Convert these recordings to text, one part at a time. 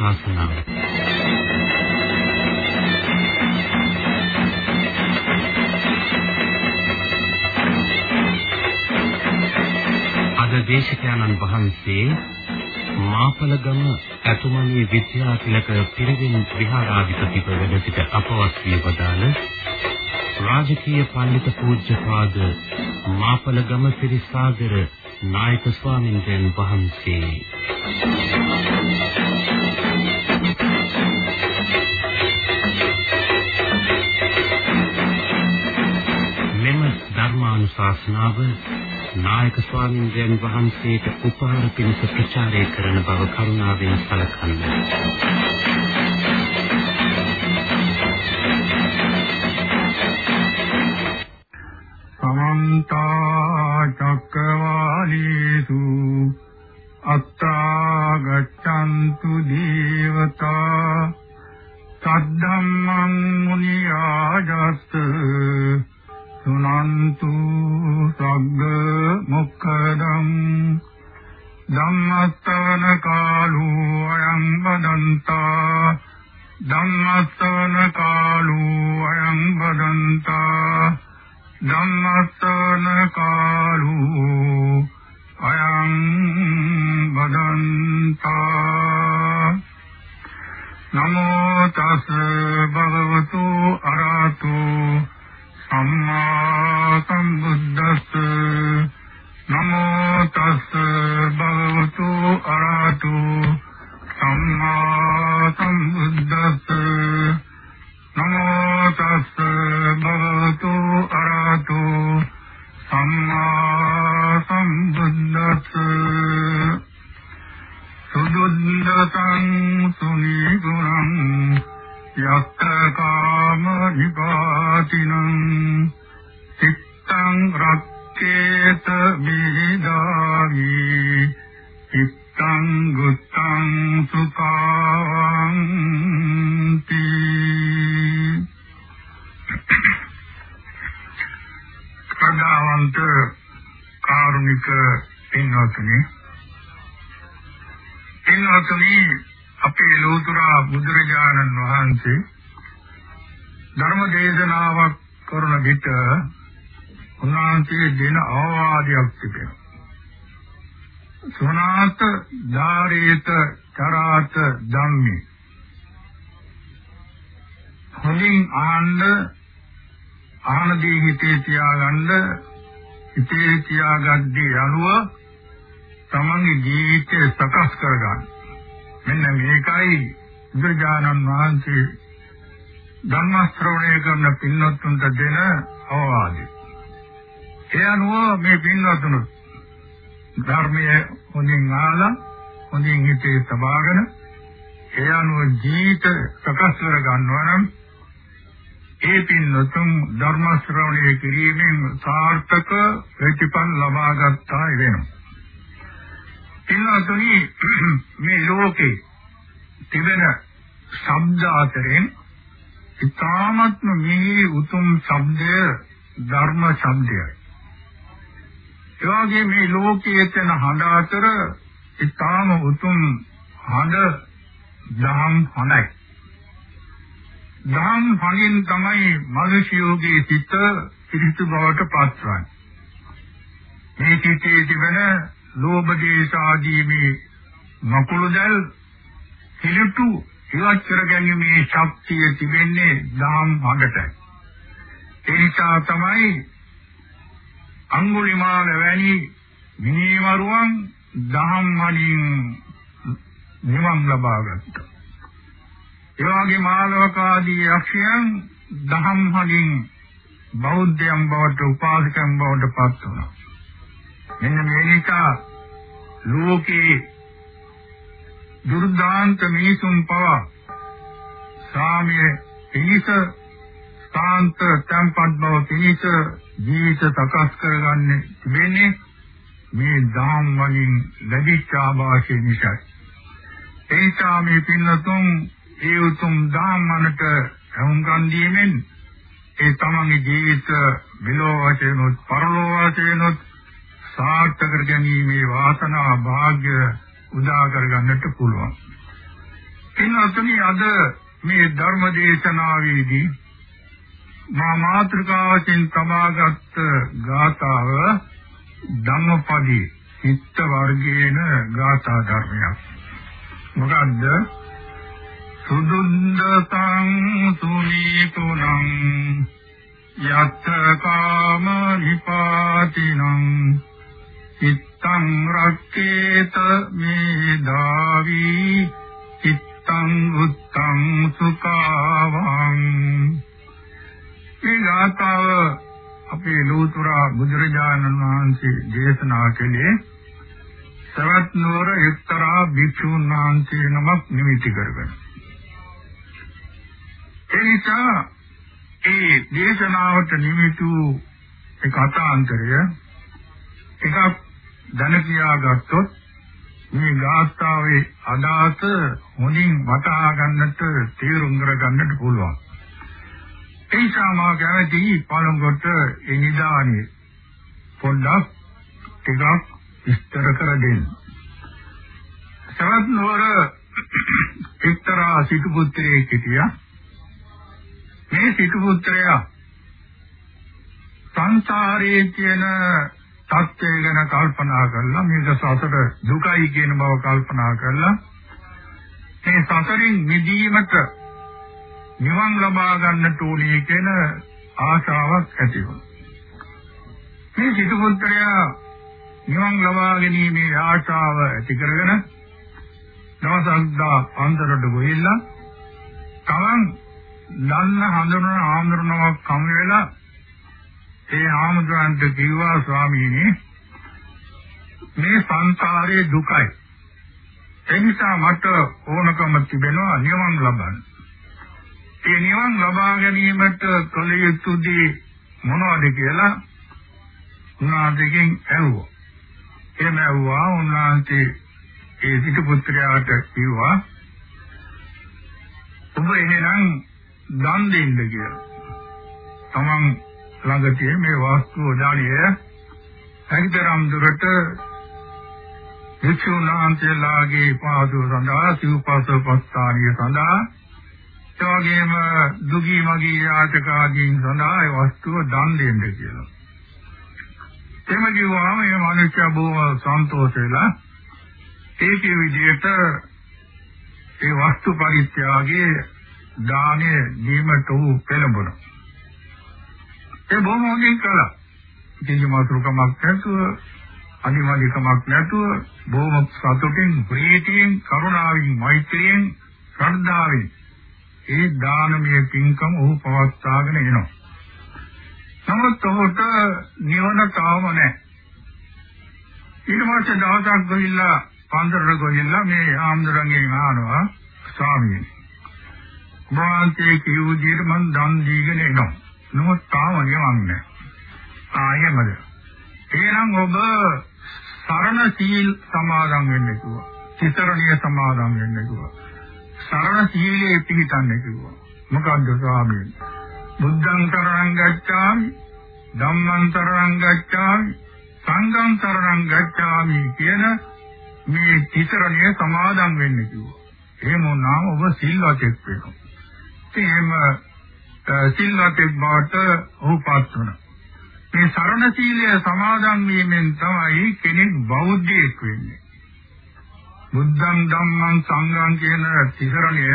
ධර්මානුශාසනාව අද දේශකයන්න් වහන්සේ මාපලගම ඇතුමණී විද්‍යාතිලක පිරිවෙන් විහාරාධිපතිව වැඩ සිට අපවත් වී වදාළ රාජකීය පඬිත පූජ්‍යපාද මාපලගම සිරිසාගර නායක ස්වාමින්දයන් වහන්සේ මෙම ධර්මානුශාසනාව නායක ස්වාමින්දයන් වහන්සේට උපහාර පිණිස ප්‍රචාරය කරන බව කරුණාවෙන් සැලකන්න. හිතේ තියාගද්දී අනුව තමන්ගේ ජීවිතය සකස් කරගන්න. මෙන්න මේකයි බුදුජානන් වහන්සේ හඬ දහම් හඬයි. දහම් හඬින් තමයි මිනිසියෝගේ සිත පිරිසු බවට පත්වන්නේ. මේ සිතේ තිබෙන ලෝභ දේශ ආදී මේ මකුළුදල් පිළිටු ඉවත් කර ගැනීමේ ශක්තිය තිබෙන්නේ දහම් හඬටයි. ඒ නිසා තමයි අඟුලිමාල වැනි මිනිමරුවන් දහම් හඬින් නිවන් ලබා ගත්තා. ඒ වගේ මාලවක ආදී යක්ෂයන් දහම් හලින් බෞද්ධයන් බවට උපාසකයන් බවට පත් වුණා. මෙන්න මේ නිසා ලෝකේ දුර්දාන්ත මිනිසුන් පවා සාමයේ පිණිස සාන්ත tempත් බව පිණිස ජීවිත සකස් කරගන්නේ වෙන්නේ මේ දහම් වලින් ලැබිච්ච ආభాෂය නිසා. ඒ නිසා මේ පින්නතුන් ඒ උතුම් ධම්මනට සමුගන් දීමෙන් ඒ තමන්ගේ ජීවිත විලෝ වශයෙන්ුත් පරලෝ වශයෙන්ුත් සාර්ථක කර ගැනීමේ වාසනාව වාග්ය උදා කර ගන්නට පුළුවන්. පින්වත්නි අද මේ ධර්ම දේශනාවේදී මා මාත්‍රකාවකින් තබාගත් ගාථාව ධම්මපදී චිත්ත වර්ගයේන ගාථා ධර්මයක්. මොකද්ද? සුදුන්දතං සුනීතුනං යත්ත කාම නිපාතිනං චිත්තං රක්කේත මේදාවි චිත්තං උත්තං සුඛාවං මේ ගාථාව අපේ ලෝතුරා බුදුරජාණන් වහන්සේ දේශනා කළේ සවැත් නුවර එක්තරා භික්ෂුන් වහන්සේ නමක් නිමිති කරගෙන. ඒ නිසා ඒ දේශනාවට නිමිතු ඒ කතාන්තරය එකක් දැන කියාගත්තොත් මේ ගාස්තාවේ අදාත හොඳින් වටහා ගන්නට තීරුම් කර ගන්නට පුළුවන්. ඒ නිසා මා කැමති පළමුවට ඒ නිදානේ පොඩ්ඩක් ටිකක් විස්තර කර දෙන්න. සවැත් නුවර එක්තරා සිටු පුත්‍රයෙක් හිටියා. මේ සිටු පුත්‍රයා සංසාරයේ තියෙන තත්ත්වය ගැන කල්පනා කරලා මේක සසර දුකයි කියන බව කල්පනා කරලා මේ සසරින් මිදීමට නිවන් ලබා ගන්නට ඕනේ කියන ආශාවක් ඇති වුණා. මේ සිටු පුත්‍රයා නිවන් ලබා ගැනීමේ ආශාව ඇති කරගෙන දවසක් දා අන්තරට ගොහිල්ලා තමන් දන්න හඳුනන ආමරණවක් කම වෙලා ඒ ආමුද්‍රන්ට කිව්වා ස්වාමීනි මේ සංසාරයේ දුකයි. ඒ නිසා මට ඕනකම තිබෙනවා නිවන් ලබන්න. ඒ නිවන් ලබා ගැනීමට කල යුතු දේ මොනවද කියලා උන්වහන්සේගෙන් ඇහුවා. එහෙම ඇහුවා උන්වහන්සේ ඒ සිටු පුත්‍රයාට කිව්වා ඔබ එහෙනම් දන් දෙන්න කියලා. තමන් ළඟ තියෙන මේ වාස්තු දාණය හැකිතරම් දුරට වික්ෂුණාන්තලාගේ පාදෝ සඳහා සිව්පසපස්ථානිය සඳහා එවැගේම දුගී මගී යාචකාදීන් සඳහා ඒ වස්තුව දන් දෙන්න කියලා. එම කිව්වම මේ මිනිස්සු බොහොම සන්තෝෂ වෙලා ඒකේ විදිහට ඒ වස්තු පරිත්‍යාගයේ දානය දීමට උ පෙළඹුණා. ඒ බොහොම හොඳින් කළා. කිසිම අතුරුකමක් නැතුව අනිවාර්යකමක් නැතුව බොහොම සතුටින් ප්‍රීතියෙන් කරුණාවෙන් මෛත්‍රියෙන් ශ්‍රද්ධාවෙන් ඒ දානමය පින්කම ඔහු පවත්වාගෙන එනවා. නමුත් ඔහුට නිවන තාම නැහැ. ඊට පස්සේ දවසක් ගිහිල්ලා පන්දරට ගිහිල්ලා මේ ආම්දරංගෙන් අහනවා ස්වාමීනි. මාන්තේ කිව් විදිහට මං දන් දීගෙන එනවා. නමුත් තාම නිවන් නැහැ. ආයෙමද. එහෙනම් ඔබ සරණ සීල් සමාදන් වෙන්න කිව්වා. සිතරණිය සමාදන් වෙන්න කිව්වා. සරණ සීලයේ පිහිටන්න කිව්වා. මොකද්ද ස්වාමීනි? බුද්ධං සරණං ගච්ඡාමි, ධම්මං සරණං ගච්ඡාමි, සංඝං සරණං ගච්ඡාමි කියන මේ තිසරණිය සමාදන් වෙන්න කිව්වා. එහෙම වුණාම ඔබ සිල්වතෙක් වෙනවා. එහෙම සිල්වතෙක් බවට ඔහුපත් වුණා. මේ සරණ සීලය සමාදන් වීමෙන් තමයි කෙනෙක් බෞද්ධයෙක් වෙන්නේ. බුද්ධං ධම්මං සංඝං කියන තිසරණය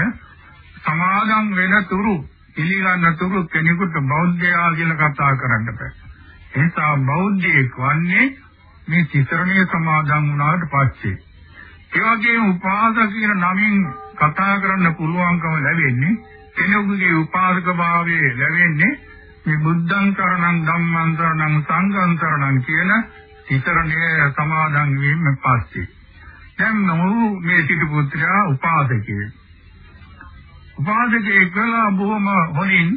සමාදන් වෙන තුරු පිළිගන්න තුරු කෙනෙකුට බෞද්ධයා කියලා කතා කරන්න බෑ. ඒ නිසා බෞද්ධයෙක් වන්නේ මේ තිසරණය සමාදන් වුණාට පස්සේ. ඒ වගේම උපාසක කියන නමින් කතා කරන්න පුළුවන්කම ලැබෙන්නේ කෙනෙකුගේ උපාසක භාවයේ ලැබෙන්නේ මේ බුද්ධං කරණං ධම්මං කරණං සංඝං කරණං කියන තිසරණය සමාදන් වීම පස්සේ දැන් නෝ මේ සිටු පුත්‍රයා උපාසකයෙක් උපාසකයෙක් කළා බොහොම හොඳින්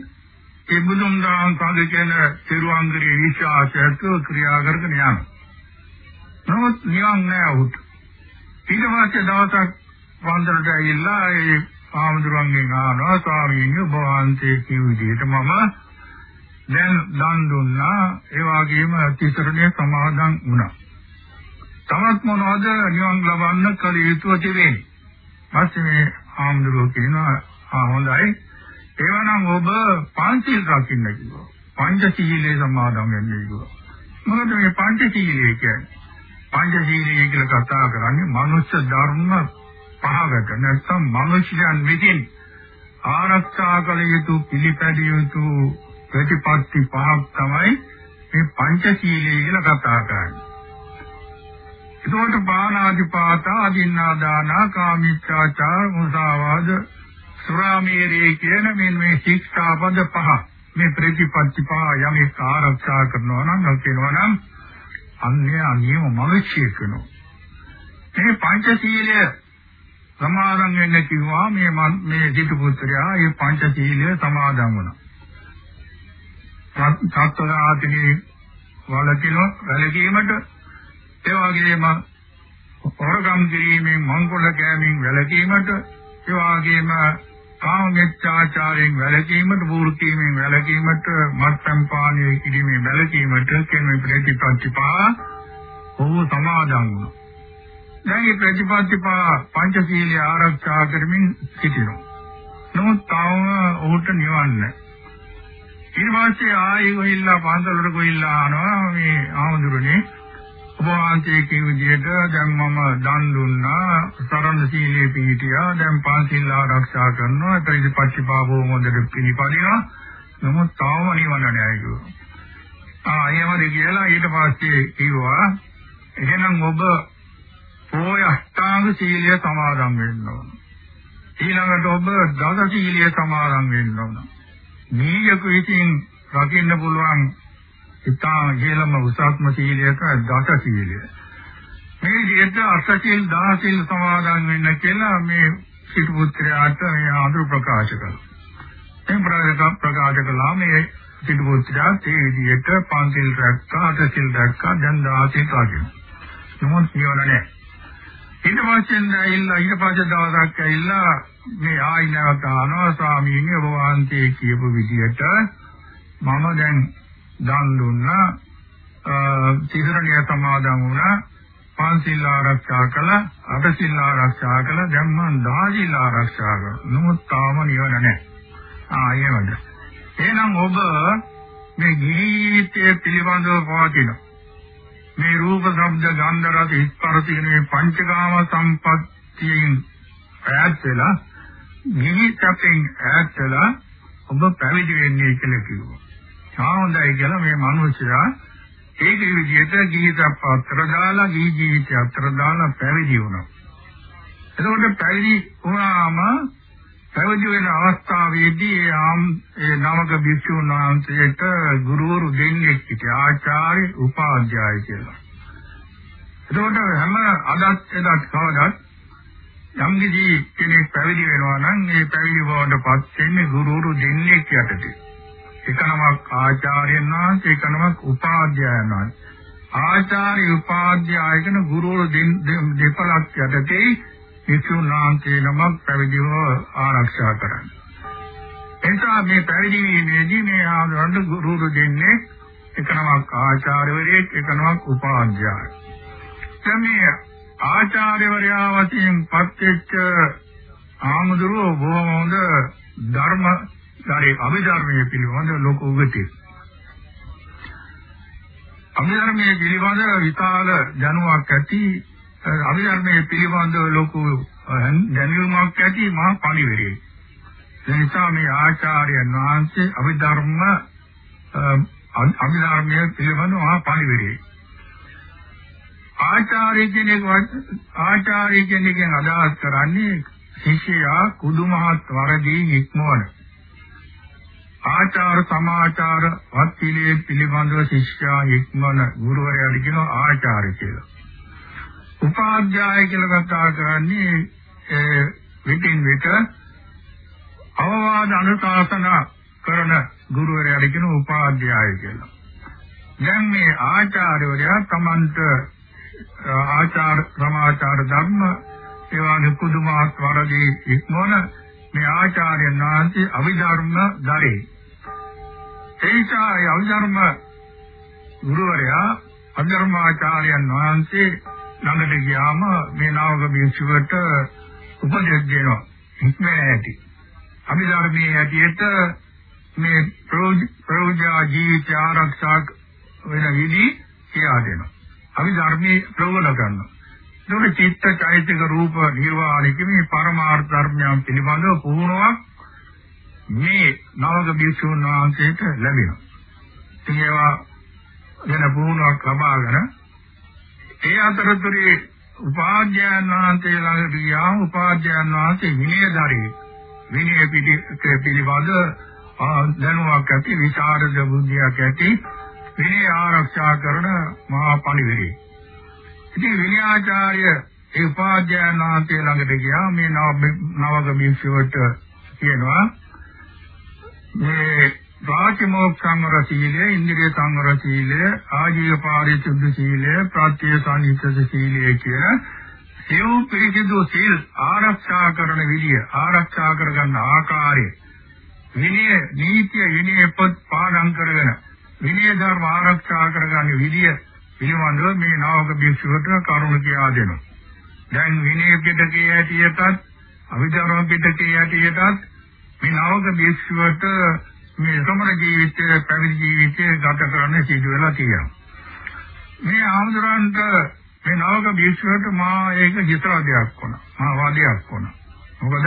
ඒ බුදුන් දාන් සංඝ කියන තිරුවංගරේ විශ්වාසයත් ක්‍රියා කරගෙන යනවා නමුත් නිවන් නෑ උත් ඊට පස්සේ දවසක් වන්දනට ඇවිල්ලා ඒ ආමඳුරන්ගෙන් අහනවා ස්වාමීනි ඔබ වහන්සේ කිව් විදිහට මම දැන් දන් දුන්නා ඒ වගේම තිසරණේ සමාදන් වුණා. තමත් මොනවද නිවන් ලබන්න කල යුතුව තිබෙන්නේ. පස්සේ මේ ආම්දුරෝ කියනවා ආ හොඳයි. ඒවනම් ඔබ පංචශීල රකින්න කිව්වා. පංචශීලයේ සමාදන් වෙන්න කිව්වා. මොකද මේ පංචශීලයේ කියන්නේ? පංචශීලයේ කියලා කතා කරන්නේ මනුෂ්‍ය ධර්ම පහකට නැත්නම් මනුෂ්‍යයන් විසින් ආරක්ෂා කළ යුතු පිළිපැදිය යුතු ප්‍රතිපත්ති පහක් තමයි මේ පංචශීලයේ කියලා කතා කරන්නේ. ඒකට බාහනාදිපාත අදින්නා දාන කාමීච්ඡාචාර මුසාවාද සුරාමේරේ කියන මේ මේ ශික්ෂාපද පහ මේ ප්‍රතිපත්ති පහ යමෙක් ආරක්ෂා කරනවා නම් කියනවා නම් අන්‍ය අනියම මිනිස්සෙක් වෙනවා. මේ පංචශීලය සමාදන් වෙන්න කිව්වා මේ මේ සිටු පුත්‍රයා මේ පංචශීලය සමාදන් වුණා. සත්වර ආතනේ වලකින වැලකීමට ඒ වගේම හොරගම් කිරීමෙන් මංකොල්ල කෑමෙන් වැළකීමට ඒ වගේම කාමමිච්ඡාචාරයෙන් වැළකීමට වෘත්තීමෙන් වැළකීමට මත්පැන් පානය කිරීමෙන් වැළකීමට කියන මේ ප්‍රතිපත්ති පහ ඔහු සමාදන් වුණා. දැන් මේ ප්‍රතිපත්ති පහ පංචශීලයේ ආරක්ෂා කරමින් සිටිනවා. නමුත් තාම ඔහුට නිවන් නැහැ. ඊට පස්සේ ආයෙ ගොහිල්ලා පන්සලට ගොහිල්ලා ආනවා මේ ආමඳුරනේ ඔබ වහන්සේ කියන විදිහට දැන් මම දන් දුන්නා සරණ සීලයේ පිහිටියා. දැන් පන්සිල් ආරක්ෂා කරනවා. ප්‍රතිපත්තිපාවෝ මොදෙට පිළිපදිනවා. නමුත් තාම නිවන නැහැ කිව්වා. ආ එහෙමද කියලා ඊට පස්සේ කිව්වා එහෙනම් ඔබ පොය අෂ්ටාංග සීලය සමාදන් වෙන්න ඕන. ඊළඟට ඔබ දස සීලය සමාදන් වෙන්න ඕන. නීයක විසින් රකින්න පුළුවන් ඉතා ඉහළම උසස්ම සීලයක දස සීලය. මේ විදිහට අෂ්ටසීල් දහසීල් සමාදන් වෙන්න කියලා මේ සිටු පුත්‍රයාට මේ ආඳුර ප්‍රකාශ කළා. මේ ප්‍රකාශ කළා මේ සිටු පුත්‍රයා ඒ විදිහට පන්සිල් රැක්කා අටසිල් රැක්කා දැන් දහසීල් රැකගෙන. නමුත් නිවන නැහැ. ඊට පස්සේ ඇවිල්ලා ඊට පස්සේ දවසක් ඇවිල්ලා මේ ආයි නැවත අහනවා ස්වාමීනි ඔබ වහන්සේ කියපු විදිහට මම දැන් දන් දුන්නා. තිසරණිය සමාදන් වුණා. පන්සිල් ආරක්ෂා කළා. අටසිල් ආරක්ෂා කළා. දැන් මම දහසිල් ආරක්ෂා කරනවා නමුත් තාම නිවන නැහැ. ආ එහෙමද? එහෙනම් ඔබ මේ ජීවිතයේ පිළිබඳව පවතින මේ රූප ශබ්ද ගන්ධ රස ස්පර්ශ කියන මේ පංචකාම සම්පත්තියෙන් ඈත් වෙලා ජීවිතයෙන් ඈත් වෙලා ඔබ පැවිදි වෙන්නේ කියලා කිව්වා. සාහොඳයි කියලා මේ මිනිසයා ඒක විදිහට ජීවිත අතර දාලා ජී ජීවිතය අතර දාලා පැවිදි වුණා. එතකොට පැවිදි වුණාම පැවිදි වෙන අවස්ථාවේදී ආම් ඒ නාමක භික්ෂුන් වහන්සේට ගුරුවරු දෙන්නෙක් සිටියා ආචාර්ය උපාධ්‍යාය කියලා. එතකොට හැම අදත් එදත් කවදත් යම් කිසි කෙනෙක් පැවිදි වෙනවා නම් ඒ පැවිදි බවට පත් වෙන්නේ ගුරුවරු දෙන්නෙක් යටතේ. එක නමක් ආචාර්යයන් වහන්සේ එක නමක් උපාධ්‍යායන් වහන්සේ. ආචාර්ය උපාධ්‍යාය කියන ගුරුවරු දෙපළක් යටතේ විසුණු වහන්සේ නමක් පැවිදිව ආරක්ෂා කරන්නේ. එනිසා මේ පැවිදි වීමේදී මේ ආදරණ ගුරුවරු දෙන්නේ එක නමක් ආචාර්යවරයෙක් එක නමක් උපාධ්‍යාය. දැන් මේ ආචාර්යවරයා වශයෙන් පත්වෙච්ච ආමුදුරෝ බොහොම හොඳ ධර්ම සංස්කාරයේ අභිධර්මයේ පිළිබඳ ලෝක උගති. අභිධර්මයේ පිළිබඳ විශාල දැනුමක් ඇති අභිධර්මයේ පිළිබඳ ලෝක දැනුමක් ඇති මහා පණිවිඩය. ඒ නිසා මේ ආචාර්යයන් වහන්සේ අභිධර්ම අභිධර්මයේ පිළිබඳ මහා පණිවිඩය. ආචාර්ය කෙනෙක් ආචාර්ය කෙනෙක්ගෙන් අදහස් කරන්නේ ශිෂ්‍යයා කුදුමහත් වරදී ඉක්මවන ආචාර සමාචාර වත්පිළිවෙල පිළිබඳව ශිෂ්‍යයා ඉක්මන ගුරුවරයාට කියනවා ආචාර්ය කියලා. උපාධ්‍යාය කියලා කතා කරන්නේ ඒ විටින් විට අවවාද අනුශාසන කරන ගුරුවරයාට කියන උපාධ්‍යාය කියලා. දැන් මේ ආචාර්යවරයා Tamanට ආචාර සමාචාර ධර්ම ඒ වගේ කුදුමාත් වරදී ඉක්මන මේ ආචාර්යයන් වහන්සේ අවිධර්ම දරේ. ඒසා අවිධර්ම ගුරුවරයා අධර්මාචාර්යයන් වහන්සේ ළඟට ගියාම මේ නාවක භික්ෂුවට උපදෙස් දෙනවා. හික්මන ඇති. අභිධර්මයේ ඇටියට මේ ප්‍රෝජා ජීවිත ආරක්ෂා වෙන විදි කියා දෙනවා. අභිධර්මයේ ප්‍රවණ කරනවා. ඒක චිත්ත චෛතක රූප නිර්වාණික මේ පරමාර්ථ ධර්මයන් පිළිබඳව පුහුණුවක් මේ නවක භික්ෂුන් වහන්සේට ලැබෙනවා. ඒවා ගැන පුහුණුවක් ලබාගෙන ඒ අතරතුරේ උපාධ්‍යයන් වහන්සේ ළඟට ගියා උපාධ්‍යයන් වහන්සේ විනයධාරී විනය පිළිබඳ දැනුවක් ඇති විචාරද බුද්ධියක් ඇති විනය ආරක්ෂා කරන මහා පණිවිඩය. ඉතින් විනයාචාර්ය ඒ උපාධ්‍යයන් වහන්සේ ළඟට ගියා. මේ නවක භික්ෂුවට කියනවා මේ වාචිමෝක් සංවර සීලය, ඉන්ද්‍රිය සංවර සීලය, ආජීව පාරිශුද්ධ සීලය, ප්‍රත්‍ය සංහිත සීලය කියන සිව් පිරිසිදු සීල් ආරක්ෂා කරන විදිය, ආරක්ෂා කරගන්න ආකාරය, විනය නීතිය විනය පොත් පාඩම් කරගෙන විනය ධර්ම ආරක්ෂා කරගන්න විදිය පිළිබඳව මේ නාවක භික්ෂුවට කරුණ කියා දෙනවා. දැන් විනය පිටකයේ ඇටියටත් අවිධර්ම පිටකයේ ඇටියටත් මේ නාවක භික්ෂුවට මේ සමන ජීවිතය පැවිදි ජීවිතය ගත කරන්න සිදු වෙලා තියෙනවා. මේ ආමතුරන්ට මේ නවක භික්ෂුවට මා ඒක හිතවාදයක් වුණා. මා වාදයක් වුණා. මොකද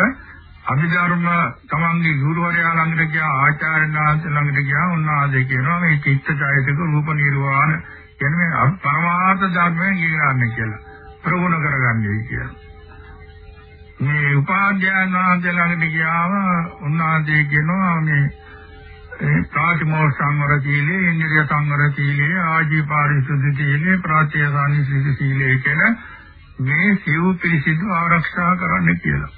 අභිධර්ම තමන්ගේ ගුරුවරයා ළඟට ගියා ආචාර්යන් වහන්සේ ළඟට ගියා උන්වහන්සේ කියනවා මේ චිත්තචෛතක රූප නිර්වාණ කියන්නේ පරමාර්ථ ධර්මයෙන් ඉගෙනගන්න කියලා. ප්‍රගුණ කරගන්නයි කියලා. මේ උපාධ්‍යයන් වහන්සේ ළඟට ගියාම උන්වහන්සේ කියනවා මේ ප්‍රාතිමෝක්ෂ සංවර සීලය, ඉන්ද්‍රිය සංවර සීලය, ආජීව පාරිශුද්ධ සීලය, ප්‍රාත්‍යසානි සීල සීලය කියන මේ සිව් පිළිසිදු ආරක්ෂා කරන්න කියලා.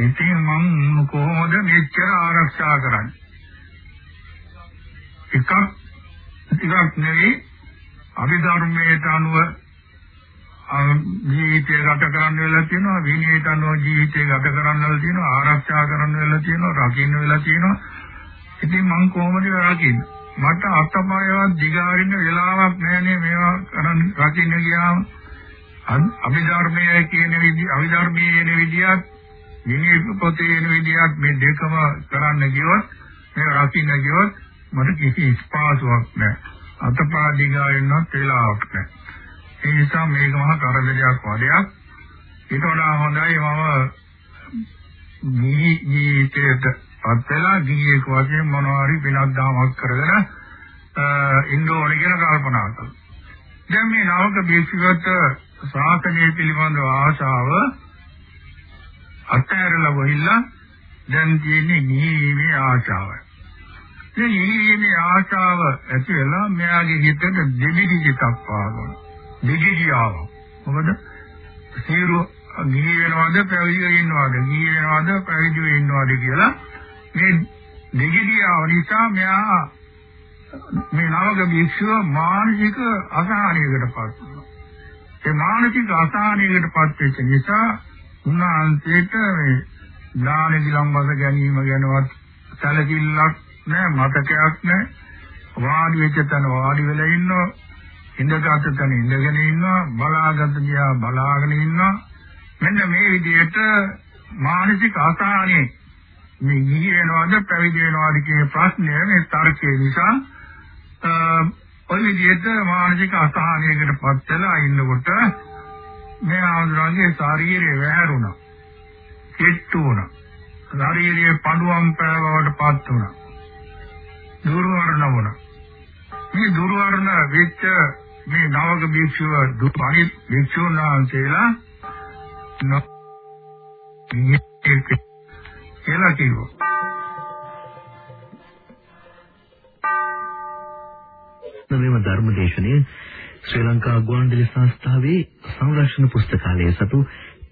ඉතින් මම කොහොමද මෙච්චර ආරක්ෂා කරන්නේ? එකක් ටිකක් නෙවෙයි අභිධර්මයට අනුව ජීවිතය ගත කරන්න වෙලා තියෙනවා විනයට අනුව ජීවිතය ගත කරන්න වෙලා තියෙනවා ආරක්ෂා කරන්න වෙලා තියෙනවා රකින්න වෙලා තියෙනවා ඉතින් මං කොහොමද රකින්නේ? මට අතපයවත් දිගාරින්න වෙලාවක් නැහැනේ මේවා කරන් රකින්න ගියාම අභිධර්මයේ කියන විදි අභිධර්මයේ එන විදියත් විනය පොතේ එන විදියත් මේ දෙකම කරන්න ගියොත් මේ රකින්න ගියොත් මට කිසි ස්පාසුවක් නැහැ. අතපා දිගාරින්නත් වෙලාවක් නැහැ. ඒ නිසා මේක මහා කරදරයක් වදයක්. ඊට වඩා හොඳයි මම ජීවිතයට පත් වෙලා ගිහියෙක් වශයෙන් මොනවා හරි පිනක් දාමක් කරගෙන ඉන්න ඕනේ කියන කල්පනා කළා. දැන් මේ නවක බේසිකත් ශාසනය පිළිබඳව ආශාව අත්හැරලා ගොහිල්ලා දැන් තියෙන්නේ නිහිමේ ආශාවයි. මේ නිහිමේ ආශාව ඇති වෙලා මෙයාගේ හිතට දෙවිදි හිතක් පාගන. දෙවිදියාව. මොකද සියලු ගිහි වෙනවද පැවිදි වෙනවද ගිහි වෙනවද පැවිදි වෙනවද කියලා මේ දෙගිඩියාව නිසා මෙයා මේ නවක භික්ෂුව මානසික අසහනයකටපත් වුණා. ඒ මානසික අසහනයකටපත් වෙච්ච නිසා උන්වහන්සේට මේ දාන දිලම්බස ගැනීම ගැනවත් සැලකිල්ලක් නැහැ මතකයක් නැහැ වාඩි වෙච්ච තැන වාඩි වෙලා ඉන්නවා ඉඳගත් තැන ඉඳගෙන ඉන්නවා බලාගත් දිහා බලාගෙන ඉන්නවා මෙන්න මේ විදිහට මානසික අසහනයේ මේ ගිහි වෙනවද පැවිදි වෙනවද කියන ප්‍රශ්නය මේ තර්කයේ නිසා ඔය විදිහට මානසික අසහනයකට පත් වෙලා ඉන්නකොට මේ ආන්දරගේ ශාරීරික වැහැරුණා. කෙට්ටු වුණා. ශාරීරික පඬුවම් පෑවවට පත් වුණා. දුර්වර්ණ වුණා. මේ දුර්වර්ණ වෙච්ච මේ නවක භික්ෂුව දුපරි භික්ෂුන් වහන්සේලා නො කියලා කිව්වා. මෙම ධර්මදේශනය ශ්‍රී ලංකා ගුවන්විදුලි සංස්ථාවේ සංරක්ෂණ පුස්තකාලයේ සතු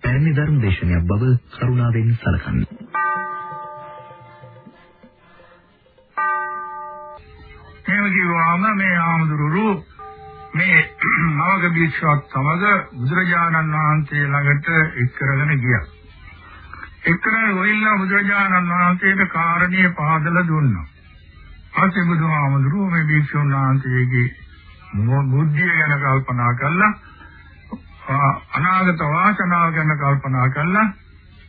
පැරණි ධර්මදේශනයක් බව කරුණාවෙන් සලකන්න. නවක බීච්චවත් සමග බුදුරජාණන් වහන්සේ ළඟට එක් කරගෙන ගියා. එක්තරා ගොවිල්ලා බුදුරජාණන් වහන්සේට කාරණේ පහදලා දුන්නා. පස්සේ බුදුහාමුදුරුවෝ මේ භික්ෂුන් වහන්සේගේ බුද්ධිය ගැන කල්පනා කළා. අනාගත වාසනාව ගැන කල්පනා කළා.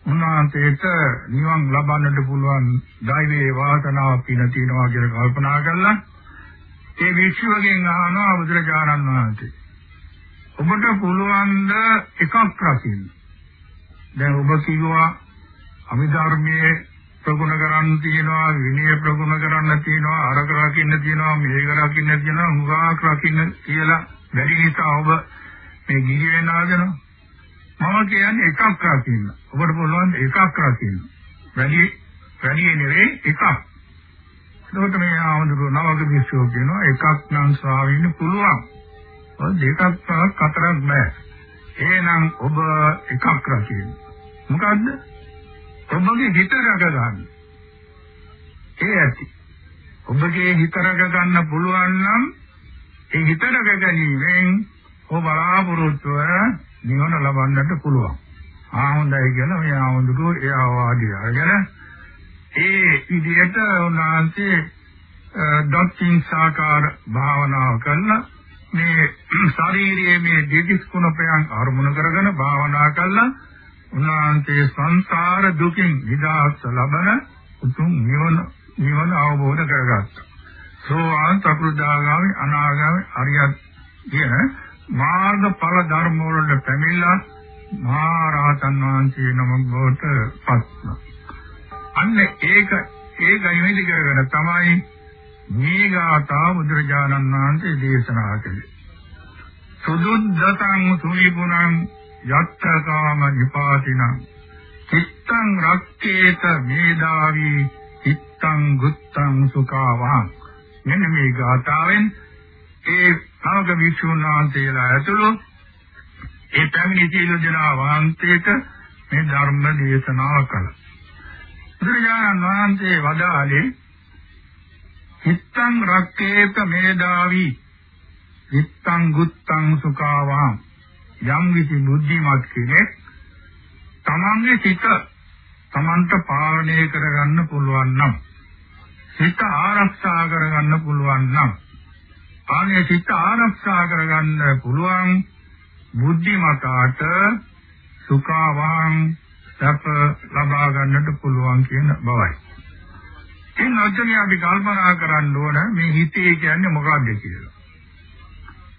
උන්වහන්සේට නිවන් ලබන්නට පුළුවන් ධෛර්යයේ වාසනාවක් පින තියනවා කියලා කල්පනා කළා. ඒ විශ්වයෙන් අහනවා බුදුරජාණන් වහන්සේ. ඔබට පුළුවන් ද එකක් රකින්න. දැන් ඔබ කිව්වා අභිධර්මයේ ප්‍රගුණ කරන්න තියෙනවා විනය ප්‍රගුණ කරන්න තියෙනවා අරක රකින්න තියෙනවා මේක රකින්න තියෙනවා මුගාක් රකින්න කියලා වැඩි නිසා ඔබ මේ ගිහි වෙන ආදනවා මම කියන්නේ එකක් රකින්න. ඔබට පුළුවන් එකක් රකින්න. වැඩි වැඩි නෙවෙයි එකක්. ඒකට මේ ආමඳුර නවක විශ්ව කියනවා එකක් නම් ස්වාමීන් පුළුවන්. ඔය දෙකක් පහක් හතරක් බෑ. එහෙනම් ඔබ එකක් රකින්න. මොකද්ද? ඔබගේ හිත රැක ගන්න. ඒ ඇති. ඔබගේ හිත රැක ගන්න පුළුවන් නම් ඒ හිත රැක ගැනීමෙන් ඔබ බලාපොරොත්තු වෙන නිවන ලබන්නට පුළුවන්. ආ හොඳයි කියලා මේ ආවඳුරු එයා වාඩි අරගෙන ඒ විදිහට උන්වහන්සේ දක්ෂින් සාකාර භාවනාව කරලා මේ ශාරීරියේ මේ දෙතිස් කුණපයන් අරමුණු කරගෙන භාවනා කළා උන්වහන්සේ සංසාර දුකින් නිදහස් ලබන උතුම් නිවන නිවන අවබෝධ කරගත්තා. සෝවාන් සකෘදාගාමි අනාගාමි අරියත් කියන මාර්ගඵල ධර්ම වලට පැමිණලා මහා රහතන් වහන්සේ නමක් බවට පත් අන්න ඒක ඒකයි මෙදි කරගෙන තමයි මේ ගාථා බුදුරජාණන් වහන්සේ දේශනා කළේ. සුදුද්දතං සුවිපුනං යත්තකාම නිපාතිනං චිත්තං රක්කේත මේදාවි චිත්තං ගුත්තං සුඛාවං මෙන්න මේ ගාථාවෙන් ඒ ශ්‍රාවක වික්ෂුන් වහන්සේලා ඇතුළු ඒ පැමිණි සීල දෙනා වහන්සේට මේ ධර්ම දේශනාව කළා. බුදුරජාණන් වහන්සේ වදාළේ හිත්තං රක්කේත මේදාවි හිත්තං ගුත්තං සුඛාවා යම් විසි බුද්ධිමත් කෙනෙක් තමන්ගේ සිත තමන්ට පාලනය කරගන්න පුළුවන් නම් සිත ආරක්ෂා කරගන්න පුළුවන් නම් ආනේ සිත ආරක්ෂා කරගන්න පුළුවන් බුද්ධිමතාට සුඛාවං සැප ලබා ගන්නට පුළුවන් කියන බවයි. ඉතින් ඔච්චරේ අපි කල්පනා කරන්න ඕන මේ හිතේ කියන්නේ මොකක්ද කියලා.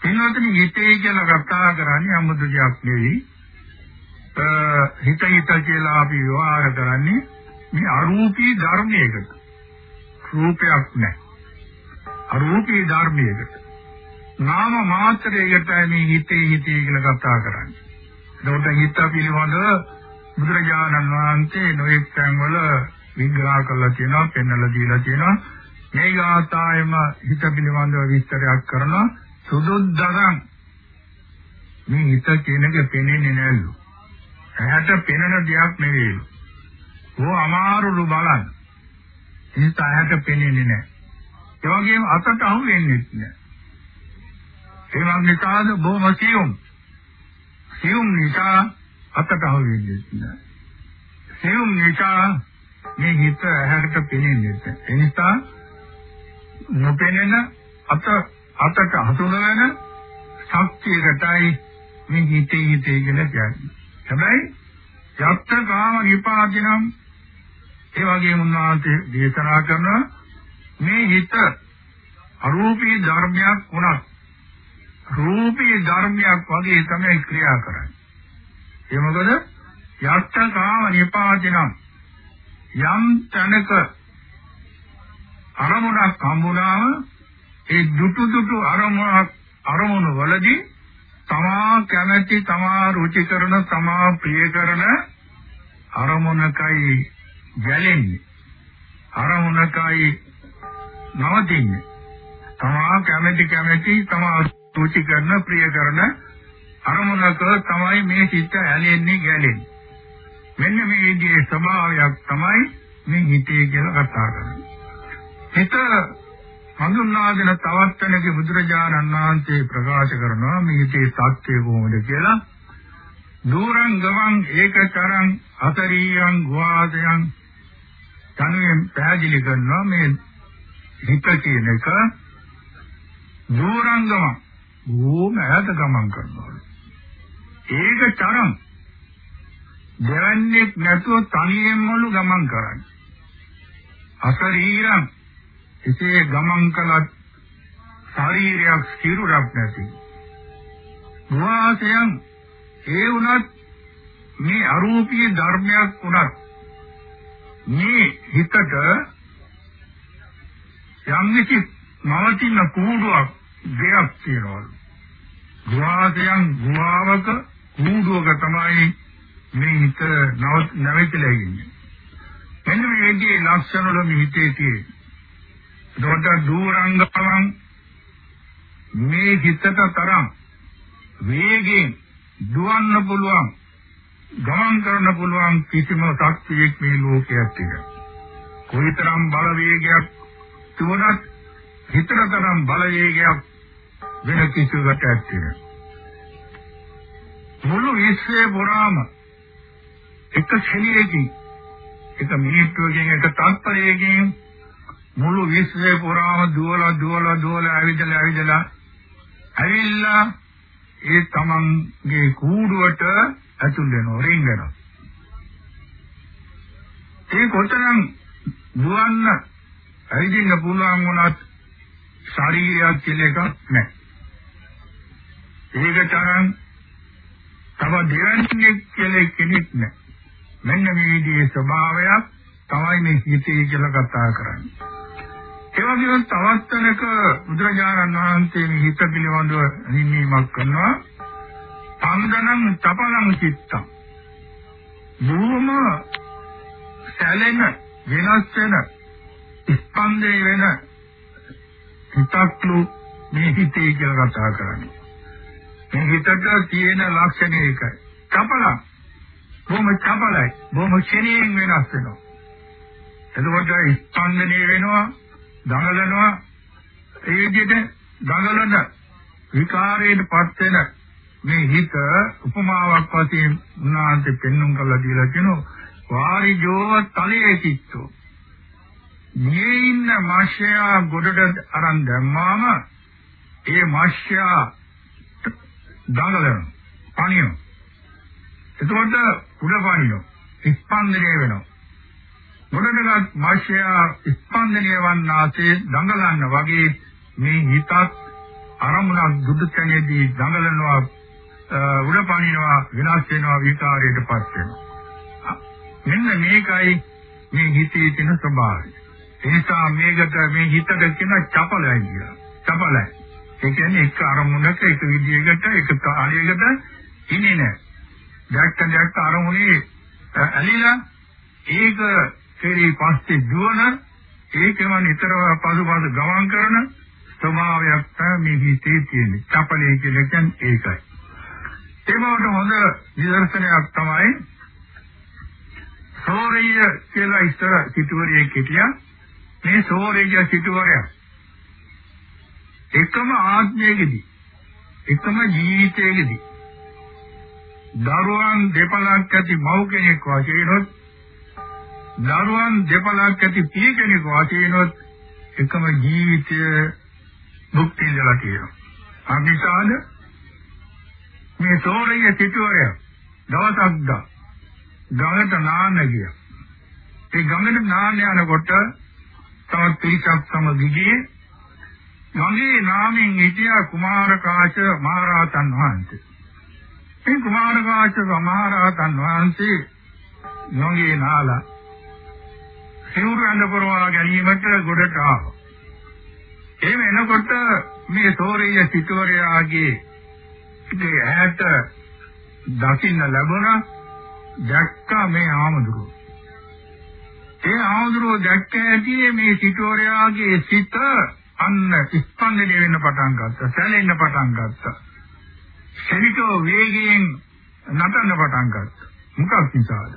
එන්නතන හිතේ කියලා කතා කරන්නේ 아무තු දෙයක් නෙවෙයි. හිත හිත කියලා අපි විවහාර කරන්නේ මේ අරූපී ධර්මයකට. රූපයක් නැහැ. අරූපී ධර්මයකට. නාම මාත්‍රයකට මේ හිතේ හිතේ කියලා කතා කරන්නේ. ඒකට හිත පිළිබඳව බුදුරජාණන් වහන්සේ නොඑක් තැන්වල විග්‍රහ කරලා තියෙනවා, පෙන්වලා දීලා තියෙනවා. මේ ගාථායම හිත පිළිබඳව විස්තරයක් කරනවා. සුදුද්දරං මේ හිත කියන එක පෙනෙන්නේ නැල්ලු. ඇහැට පෙනෙන දෙයක් නෙවෙයි. ඕ අමාරුලු බලන්න. හිත ඇහැට පෙනෙන්නේ නැහැ. ඒ වගේම අතට අහු වෙන්නේ නැහැ. ඒ නිසාද බොහොම සියුම්. සියුම් නිසා අතට අහු වෙන්නේ නැහැ. සියුම් නිසා මේ හිත ඇහැකට පෙනෙන්නේ නැහැ. ඒ නිසා නොපෙනෙන අත අතට හසුනන ශක්තියකටයි මේ හිතේ හිතේ කියලා කියන්නේ. හැබැයි යත්ත කාම විපාදිනම් ඒ වගේම උන්වහන්සේ දේශනා කරනවා මේ හිත අරූපී ධර්මයක් වුණත් රූපී ධර්මයක් වගේ තමයි ක්‍රියා කරන්නේ. ඒ මොකද යත්ත කාම නිපාතිනම් යම් තැනක අරමුණක් හම්බුනාම ඒ දුටු දුටු අරමුණක් අරමුණු වලදී තමා කැමැති තමා රුචි කරන තමා ප්‍රිය කරන අරමුණකයි ගැලෙන්නේ අරමුණකයි නවතින්නේ. තමා කැමැති කැමැති තමා සූචි කරන ප්‍රිය කරන අරමුණක තමයි මේ සිත ඇලෙන්නේ ගැලෙන්නේ. මෙන්න මේ විදිහේ ස්වභාවයක් තමයි මේ හිතේ කියලා කතා කරන්නේ. හිත හඳුන්වා දෙන තවත් තැනක බුදුරජාණන් වහන්සේ ප්‍රකාශ කරනවා මේ හිතේ සත්‍ය කොහොමද කියලා. දූරං ගමං ඒකතරං අතරියං ගවාදයන් තනුවෙන් පැහැදිලි කරනවා මේ හිත කියන එක දූරංගම ඕම ඈත ගමන් කරනවා. ඒක තරම් දෙවන්නේක් නැතුව තනියෙන්මලු ගමන් කරන්නේ. අශරීරං එසේ ගමන් කළත් ශරීරයක් ස්ථිරයක් නැති. වාසයන් ඒ වුණත් මේ අරූපී ධර්මයක් වුණත් මේ හිතට යම් කිසි නවතින කූඩුවක් දෙයක් තියෙනවලු. ගුවාසයන් ගුවාවක කූඩුවක තමයි මේ හිත නැවතිලා ඉන්නේ. මෙන්න මේකේ ලක්ෂණ වල මේ හිතේ තියෙන. ඒකට දූරංගපලං මේ හිතට තරම් වේගෙන් දුවන්න පුළුවන් ගමන් කරන්න පුළුවන් කිසිම ශක්තියක් මේ ලෝකයක් තියෙනවා. කොයිතරම් බලවේගයක් තිබුණත් හිතට තරම් බලවේගයක් වෙන කිසිවකට ඇත්තේ මුළු විශ්වය පුරාම එක ශරීරයකින් එක මිනිත්තුවකින් එක තත්පරයකින් මුළු විශ්වය පුරාම දුවලා දුවලා දුවලා ඇවිදලා ඇවිදලා ඇවිල්ලා ඒ තමන්ගේ කූඩුවට ඇතුල් වෙනවා රින්ගනවා ඒ කොතරම් දුවන්න ඇවිදින්න පුළුවන් වුණත් ශරීරයක් කියලා එකක් නැහැ. ඒක තරම් තව දෙවන්නේ කියලා කෙනෙක් නැහැ. මෙන්න මේ විදිහේ ස්වභාවයක් තමයි මේ හිතේ කියලා කතා කරන්නේ. ඒ වගේම තවත් තැනක බුදුරජාණන් වහන්සේ මේ හිත පිළිබඳව නිමීමක් කරනවා. පංගනං තපලං චිත්තං. බොහොම සැලෙන වෙනස් වෙන ස්පන්දේ වෙන හිතක්ලු මේ හිතේ කියලා කතා කරන්නේ. මේ හිතට තියෙන ලක්ෂණ ඒකයි. චපල. බොහොම චපලයි. බොහොම ශරීරයෙන් වෙනස් වෙනවා. එතකොට ස්පන්දනය වෙනවා, දඟලනවා. ඒ විදිහට දඟලන විකාරයටපත් වෙන මේ හිත උපමාවක් වශයෙන් උන්වහන්සේ පෙන්වුම් කළා දීලා කියනවා වාරිජෝව තලයේ චිත්තෝ මේ ඉන්න මාෂයා ගොඩට අරන් දැම්මාම ඒ මාෂයා දඟලන පණියෝ එතකොට උඩ පණියෝ ස්පන්දනය වෙනවා ගොඩනගත් මාෂයා ස්පන්දනය වන්නාසේ දඟලන්න වගේ මේ හිතත් අරමුණක් දුඩු තැනේදී දඟලනවා උඩ පණිනවා විනාශ වෙනවා විකාරයටපත් වෙනවා මෙන්න මේකයි මේ හිතේ තියෙන ස්වභාවය ඒ නිසා මේකට මේ හිතට කියන චපලයි කියලා. චපලයි. ඒ කියන්නේ එක අරමුණක එක විදියකට එක කාලයකට ඉන්නේ නැහැ. දැක්ක දැක්ක අරමුණේ ඇලිලා ඒක කෙරේ පස්සේ දුවන ඒකම නිතරම පසුපස ගමන් කරන ස්වභාවයක් තමයි මේ හිතේ තියෙන්නේ. චපලයි කියලා කියන්නේ ඒකයි. ඒකට හොඳ නිදර්ශනයක් තමයි සෝරිය කියලා ඉස්සර සිටුවරියෙක් හිටියා. මේ සෝරේජ සිටුවරය එකම ආත්මයකදී එකම ජීවිතයකදී දරුවන් දෙපළක් ඇති මව් කෙනෙක් වශයෙන්ොත් දරුවන් දෙපළක් ඇති පිය කෙනෙක් වශයෙන්ොත් එකම ජීවිතය භුක්ති විඳලා තියෙනවා. අනිසාද මේ සෝරේජ සිටුවරය දවසක් දා ගඟට නාන්න ගියා. ඒ ගඟට නාන්න යනකොට තවත් පිරිසක් සමග ගියේ ගඟේ නාමයෙන් හිටියා කුමාරකාච මහරහතන් වහන්සේ. මේ කුමාරකාච මහරහතන් වහන්සේ ගඟේ නාලා සිවුරු අඳ පුරවා ගැනීමට ගොඩට ආවා. එහෙම එනකොට මේ සෝරිය සිටුවරයාගේ ඉතේ ඈත දකින්න ලැබුණා දැක්කා මේ ආමඳුරෝ ඒ ආඳුරෝ දැක්ක ඇති මේ සිටෝරයාගේ සිත අන්න ස්පන්දනය වෙන්න පටන් ගත්තා. සැලෙන්න පටන් ගත්තා. ශරීරෝ වේගයෙන් නටන්න පටන් ගත්තා. මොකක් නිසාද?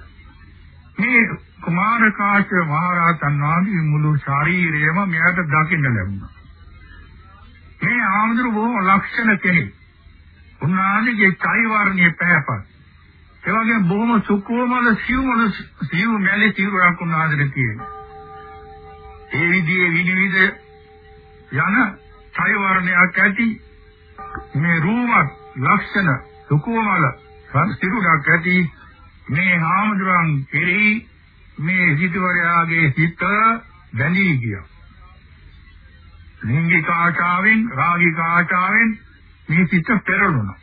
මේ කුමාර කාශ්‍යප මහරහතන් වහන්සේ මුළු ශරීරයම මෙයාට දකින්න ලැබුණා. මේ ආඳුර බොහොම ලක්ෂණ කෙනෙක්. උන්වහන්සේගේ චෛවර්ණයේ පැහැපත්. ඒ වගේම බොහොම සුකෝමල සිව්මල සිව් මැලේ සිවුරක් උන්වහන්සේට තියෙනවා. ඒ විදිහේ විනිවිද යන ඡය වර්ණයක් ඇති මේ රූමත් ලක්ෂණ සුකෝමල සිවුරක් ඇති මේ හාමුදුරන් කෙරෙහි මේ සිටුවරයාගේ සිත බැඳී ගියා. ලිංගික ආශාවෙන් රාගික ආශාවෙන් මේ සිත පෙරළුණා.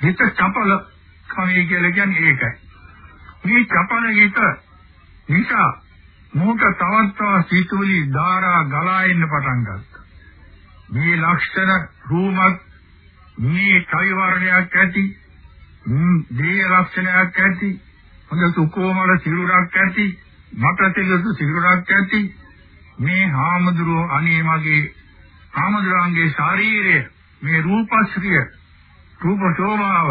හිත චපල කමී කියලා කියන්නේ ඒකයි. මේ චපල හිත නිසා මොහොත තවත් තවත් සිතුවිලි ධාරා ගලා එන්න පටන් ගත්තා. මේ ලක්ෂණ රූමත් මේ කවි වර්ණයක් ඇති දේ ලක්ෂණයක් ඇති හොඳ සුකෝමල සිරුරක් ඇති මට තෙලසු සිරුරක් ඇති මේ හාමුදුරුවෝ අනේ මගේ හාමුදුරන්ගේ ශාරීරය මේ රූපශ්‍රිය රූප ශෝභාව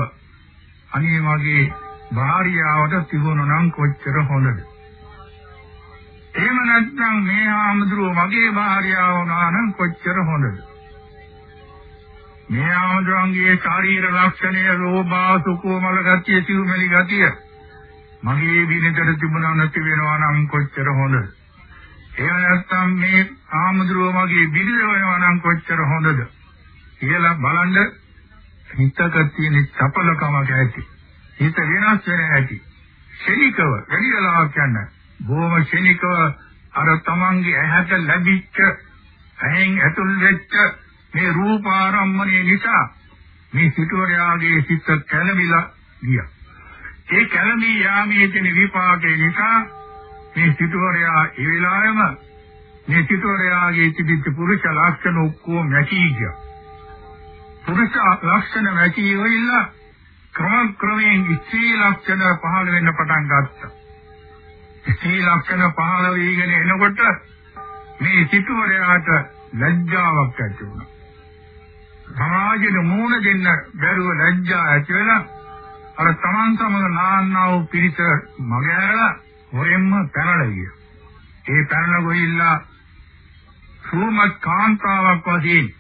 අනේ මගේ භාර්යාවට තිබුණා නම් කොච්චර හොඳද? එහෙම නැත්නම් මේ හාමුදුරුවෝ මගේ භාර්යාව වුණා නම් කොච්චර හොඳද? මේ ආමතුන්ගේ ශාරීර ලක්ෂණය රෝභා සුකෝමල ගතිය සිව්මෙලි ගතිය. මගේ විනතර තිබුණා නැති වෙනවා නම් කොච්චර හොඳද? එහෙම නැත්නම් මේ ආමතුරුව මගේ බිරිඳ වෙනවා නම් කොච්චර හොඳද? කියලා බලන්න හිතක තියෙන චපලකමක් ඇති. හිත වෙනස් වෙන ඇති. ශනිකව වැඩි වෙලාවක් යන බොහොම ශනිකව අර තමන්ගේ ඇහැට ලැබිච්ච ඇහෙන් ඇතුල් වෙච්ච මේ රූපාරම්මණය නිසා මේ සිටුවරයාගේ සිත කැළඹිලා ගියා. ඒ කැළඹී යාමේ තියෙන විපාකේ නිසා මේ සිටුවරයා ඒ වෙලාවෙම මේ සිටුවරයාගේ තිබිච්ච පුරුෂ ලක්ෂණ ඔක්කොම නැති ගියා. පුරුෂ ලක්ෂණ නැති වෙilla ක්‍රම ක්‍රමයෙන් ඉස්සේ ලක්ෂණ පහළ වෙන්න පටන් ගත්තා. ඉස්සේ ලක්ෂණ පහළ වීගෙන එනකොට මේ සිටුවරයාට ලැජ්ජාවක් ඇති වුණා. සමාජෙට මූණ දෙන්න බැරුව ලැජ්ජා ඇති වෙලා අර තමන් සමග නාන්නා වූ පිරිස මගහැරලා හොරෙන්ම පැනලා ගියා. ඒ පැනලා ගොහිල්ලා සූමත් කාන්තාවක් වශයෙන්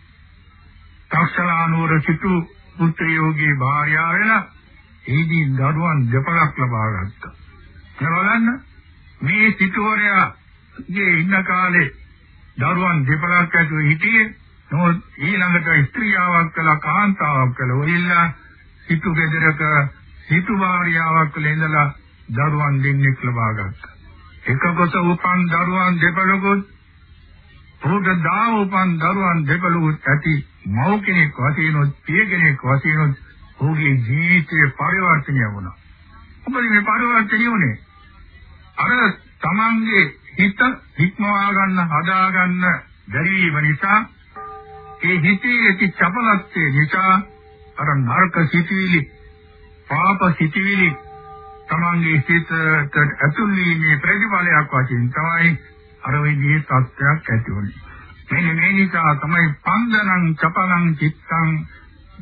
තක්ෂලානුවර සිටු පුත්‍රයෝගේ භාර්යාව වෙලා එහිදී දරුවන් දෙපළක් ලබා ගත්තා. බලන්න මේ සිටුවරයාගේ ඉන්න කාලේ දරුවන් දෙපළක් ඇතුළු හිටියේ නමුත් ඊළඟට ස්ත්‍රියාවක් කළා කාන්තාවක් කළා ඔයilla සිටු ගෙදරක සිටු භාර්යාවක් කළ ඉඳලා දරුවන් දෙන්නෙක් ලබා ගත්තා. එකකොස උපන් දරුවන් දෙපළකුත් උඩ දා උපන් දරුවන් දෙපළකුත් ඇති මව් කෙනෙක් වශයෙන් උත් පිය කෙනෙක් වශයෙන් උත් ඔහුගේ ජීවිතේ පරිවර්තනය වුණා. මොකද මේ පරිවර්තනය උනේ අර තමන්ගේ හිත හික්මවා ගන්න හදා ගන්න බැරි වීම නිසා ඒ හිතේ ඇති චපලත්වය නිසා අර නරක සිටිවිලි පාප සිටිවිලි තමන්ගේ සිතට ඇතුල් වීමේ ප්‍රතිඵලයක් වශයෙන් තමයි අර විදිහේ තත්ත්වයක් ඇති වුනේ. මෙන්න මේ නිසා තමයි පන්දනං චපලං චිත්තං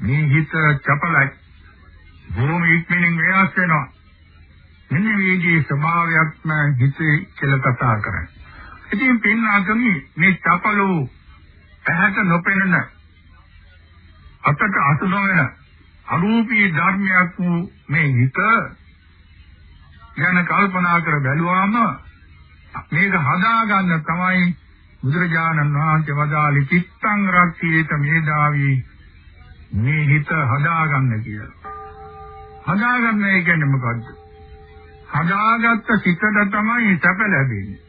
මේ හිත චපලයි. භූමි ඉක්මනින් වෙනස් වෙනවා. මෙන්න මේ විදිහේ ස්වභාවයක්ම හිතේ කියලා කතා කරන්නේ. ඉතින් පින්නාතුනි මේ චපලෝ ඇහැට නොපෙනෙන අතට අසු නොවන අරූපී ධර්මයක් වූ මේ හිත ගැන කල්පනා කර බැලුවාම මේක හදාගන්න තමයි බුදුරජාණන් වහන්සේ වදාළි චිත්තං රක්ඛේත මේදාවි මේ හිත හදාගන්න කියලා. හදාගන්න කියන්නේ මොකද්ද? හදාගත්ත සිතට තමයි සැප ලැබෙන්නේ.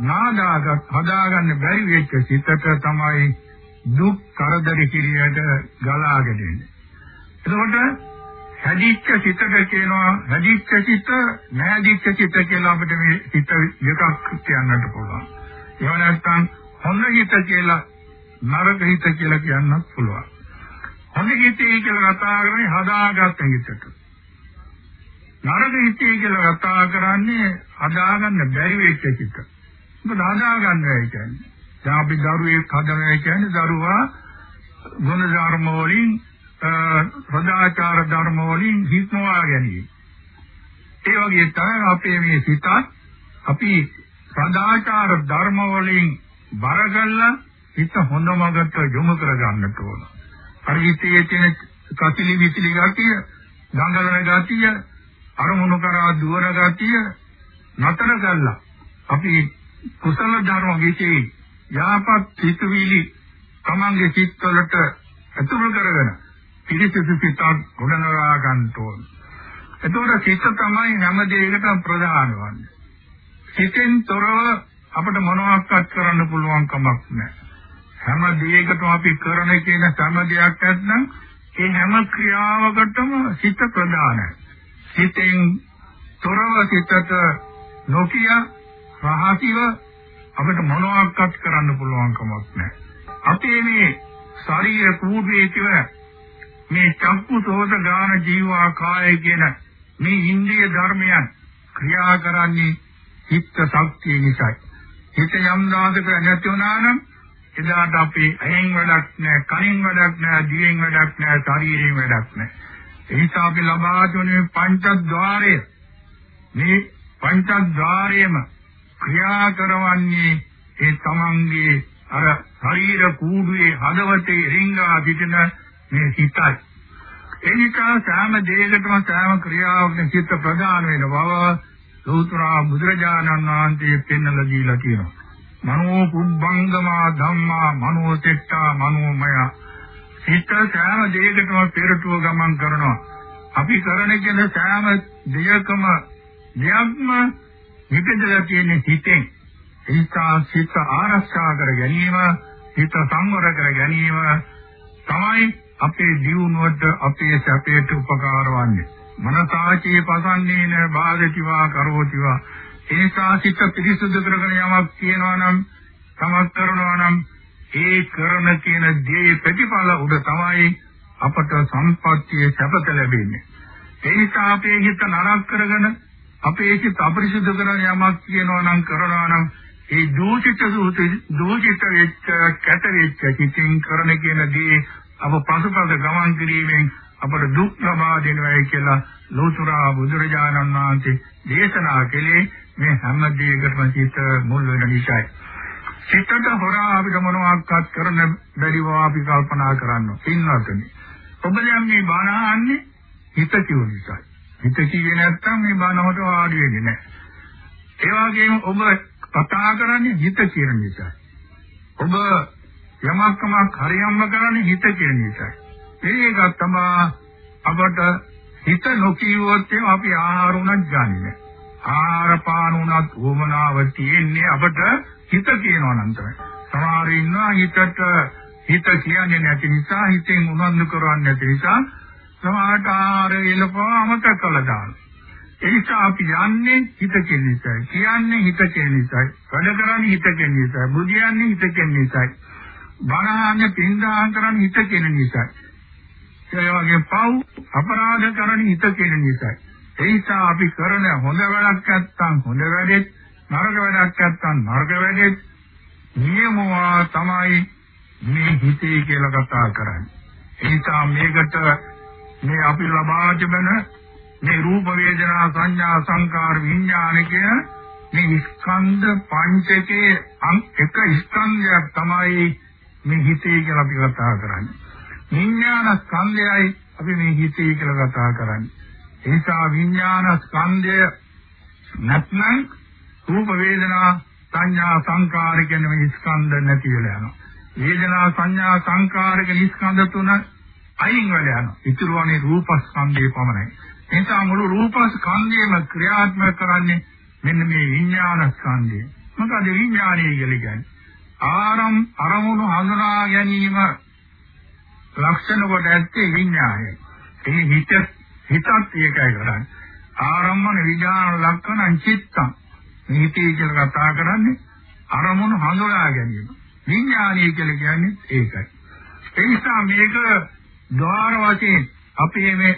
නාදාගත් හදාගන්න බැරි වෙච්ච සිතට තමයි දුක් කරදර කිරියට ගලාගෙන එන්නේ. එතකොට හැදිච්ච සිතට කියනවා හැදිච්ච සිත නැහැදිච්ච සිත කියලා අපිට මේ සිත දෙකක් කියන්නට පුළුවන්. ඒව නැත්නම් හොඳ හිත කියලා නරක හිත කියලා කියන්නත් පුළුවන්. හොඳ හිතේ කියලා කතා කරන්නේ හදාගත්ත හිතට. නරක හිතේ කියලා කතා කරන්නේ හදාගන්න බැරි වෙච්ච සිතට. මොකද හදාගන්නයි කියන්නේ. දැන් අපි දරුවෙක් හදනවා කියන්නේ දරුවා ගුණ ධර්ම වලින් සදාචාර ධර්ම වලින් හික්මවා ගැනීම. ඒ වගේ තමයි අපේ මේ සිතත් අපි සදාචාර ධර්ම වලින් බරගල්ලා හිත හොඳ මගට යොමු කර ගන්නට ඕන. හරිතේ තියෙන කතිලි විතිලි ගතිය, ගංගලන ගතිය, අරමුණු කරා දුවන ගතිය නතර කළා. අපි කුසල ධර්ම විශේෂ යහපත් සිතුවිලි තමන්ගේ සිත්වලට ඇතුළු කරගෙන පිරිසිදු සිතක් ගොඩනගා ගන්න ඕන. එතකොට සිත තමයි හැම දෙයකටම ප්‍රධාන වන්නේ. සිතෙන් තොරව අපිට මොනවාක්වත් කරන්න පුළුවන් කමක් නැහැ. හැම දෙයකටම අපි කරන කියන හැම දෙයක් නැත්නම් ඒ හැම ක්‍රියාවකටම සිත ප්‍රධානයි. සිතෙන් තොරව සිතට නොකිය රහසිව අපිට මොනවාක්වත් කරන්න පුළුවන් කමක් නැහැ. අපේ මේ ශරීර කූඩුවේ තිබෙන මේ චක්කු සෝත ගාන ජීවා කාය කියන මේ ඉන්ද්‍රිය ධර්මයන් ක්‍රියා කරන්නේ චිත්ත ශක්තිය නිසායි. හිත යම් දාසක නැති වුණා නම් එදාට අපි ඇහෙන් වැඩක් නැහැ, කනින් වැඩක් නැහැ, දිවෙන් වැඩක් නැහැ, ශරීරයෙන් වැඩක් නැහැ. ඒ නිසා අපි ලබා දුන්නේ පංචද්වාරය. මේ පංචද්වාරයේම ක්‍රියා කරවන්නේ ඒ තමන්ගේ අර ශරීර කූඩුවේ හදවතේ රිංගා සිටින මේ සිතයි. එනිසා සෑම දෙයකටම සෑම ක්‍රියාවකම චිත්ත ප්‍රදාන වෙන බව සූත්‍ර බුදුරජාණන් වහන්සේ පෙන්වලා දීලා තියෙනවා. මනෝ කුබ්බංගමා ධම්මා මනෝ තෙට්ටා මනෝමය සිත සෑම දෙයකටම පෙරටුව ගමන් කරනවා. අපි කරන කියන සෑම දෙයකම දෙයක්ම නිපදලා තියෙන හිතෙන් ඒසා සිත ආරක්ෂා කර ගැනීම හිත සංවර කර ගැනීම තමයි අපේ දියුණුවට අපේ සැපයට උපකාර වන්නේ. මනසාචේ පසන්නේන බාධතිවා කරෝතිවා ඒසා සිත පිරිසුදු කරගෙන යමක් කියනවා නම් තමක් කරනවා නම් ඒ කරන කියන දේ ප්‍රතිඵල උඩ තමයි අපට සම්පත්තිය සැපත ලැබෙන්නේ. ඒ නිසා අපේ හිත නරක කරගෙන අපේ හිත අපරිසුදු කරන යමක් කියනවා නම් කරනවා නම් ඒ දූෂිත දූෂිත වෙච්ච කැත වෙච්ච කිසිං කරන කියන දේ අප පසුපස ගමන් කිරීමෙන් අපට දුක් ලබා දෙනවායි කියලා ලෝතුරා බුදුරජාණන් වහන්සේ දේශනා කළේ මේ හැම දෙයකටම සිත මුල් වෙන නිසායි. සිතට හොරා අපිට මොනවාක්වත් කරන්න බැරිව අපි කල්පනා කරනවා. පින්වත්නි. ඔබ දැන් මේ බණ අහන්නේ හිත කියු නිසායි. හිත කියේ නැත්නම් මේ බණවට වාඩි වෙන්නේ නැහැ. ඒ වගේම ඔබ කතා කරන්නේ හිත කියන නිසායි. ඔබ යමක් කමක් හරියම්ම කරන්නේ හිත කියන නිසා. මේක තමයි අපට හිත නොකියුවොත් අපි ආහාර උනත් ගන්නෙ. ආහාර පාන උනත් උමනාව තියෙන්නේ අපට හිත කියනවා නම් තමයි. සමහර ඉන්නවා හිතට හිත කියන්නේ නැති නිසා හිතෙන් උනන්දු කරන්නේ නැති නිසා සමහරට ආහාර එළපුවා අමතක කළා දානවා. ඒ නිසා අපි යන්නේ හිත කියන නිසායි. කියන්නේ හිත කියන නිසායි. වැඩ කරන්නේ හිත කියන නිසායි. බුදියන්නේ හිත කියන නිසායි. බණහන්න පින්දාහන් කරන්නේ හිත කියන නිසා. ඒ වගේ පව් අපරාධ කරන්නේ හිත කියන නිසා. ඒ නිසා අපි කරන හොඳ වැඩක් නැත්තම් හොඳ වැඩෙත් නරක වැඩක් නැත්තම් නරක වැඩෙත් නියමවා තමයි මේ හිතේ කියලා කතා කරන්නේ. ඒ නිසා මේකට මේ අපි ලබා තිබෙන මේ රූප වේදනා සංඥා සංකාර විඥාන කියන මේ ස්කන්ධ පංචකයේ එක ස්කන්ධයක් තමයි මේ හිතේ කියලා අපි කතා කරන්නේ. විඥාන ස්කන්ධයයි අපි මේ හිතේ කියලා කතා කරන්නේ. ඒ නිසා විඥාන ස්කන්ධය නැත්නම් රූප වේදනා සංඥා සංකාර කියන මේ ස්කන්ධ නැති වෙලා යනවා. වේදනා සංඥා සංකාර කියන ස්කන්ධ තුන අයින් වෙලා යනවා. ඉතුරුවනේ රූප ස්කන්ධය පමණයි. ඒ නිසා මුළු රූප ස්කන්ධයම ක්‍රියාත්මක කරන්නේ මෙන්න මේ විඥාන ස්කන්ධය. මොකද විඥානය කියලා කියන්නේ? ආරම් අරමුණු හඳුනා ගැනීම ලක්ෂණ කොට ඇත්තේ විඥානය. ඒ හිත හිතත් ඒකයි කරන්නේ. ආරම්මන විඥාන ලක්ෂණ චිත්තං. නිහිතී කියලා කතා කරන්නේ අරමුණු හඳුනා ගැනීම. විඥානය කියලා කියන්නේ ඒකයි. ඒ නිසා මේක ద్వාර වශයෙන් අපේ මේ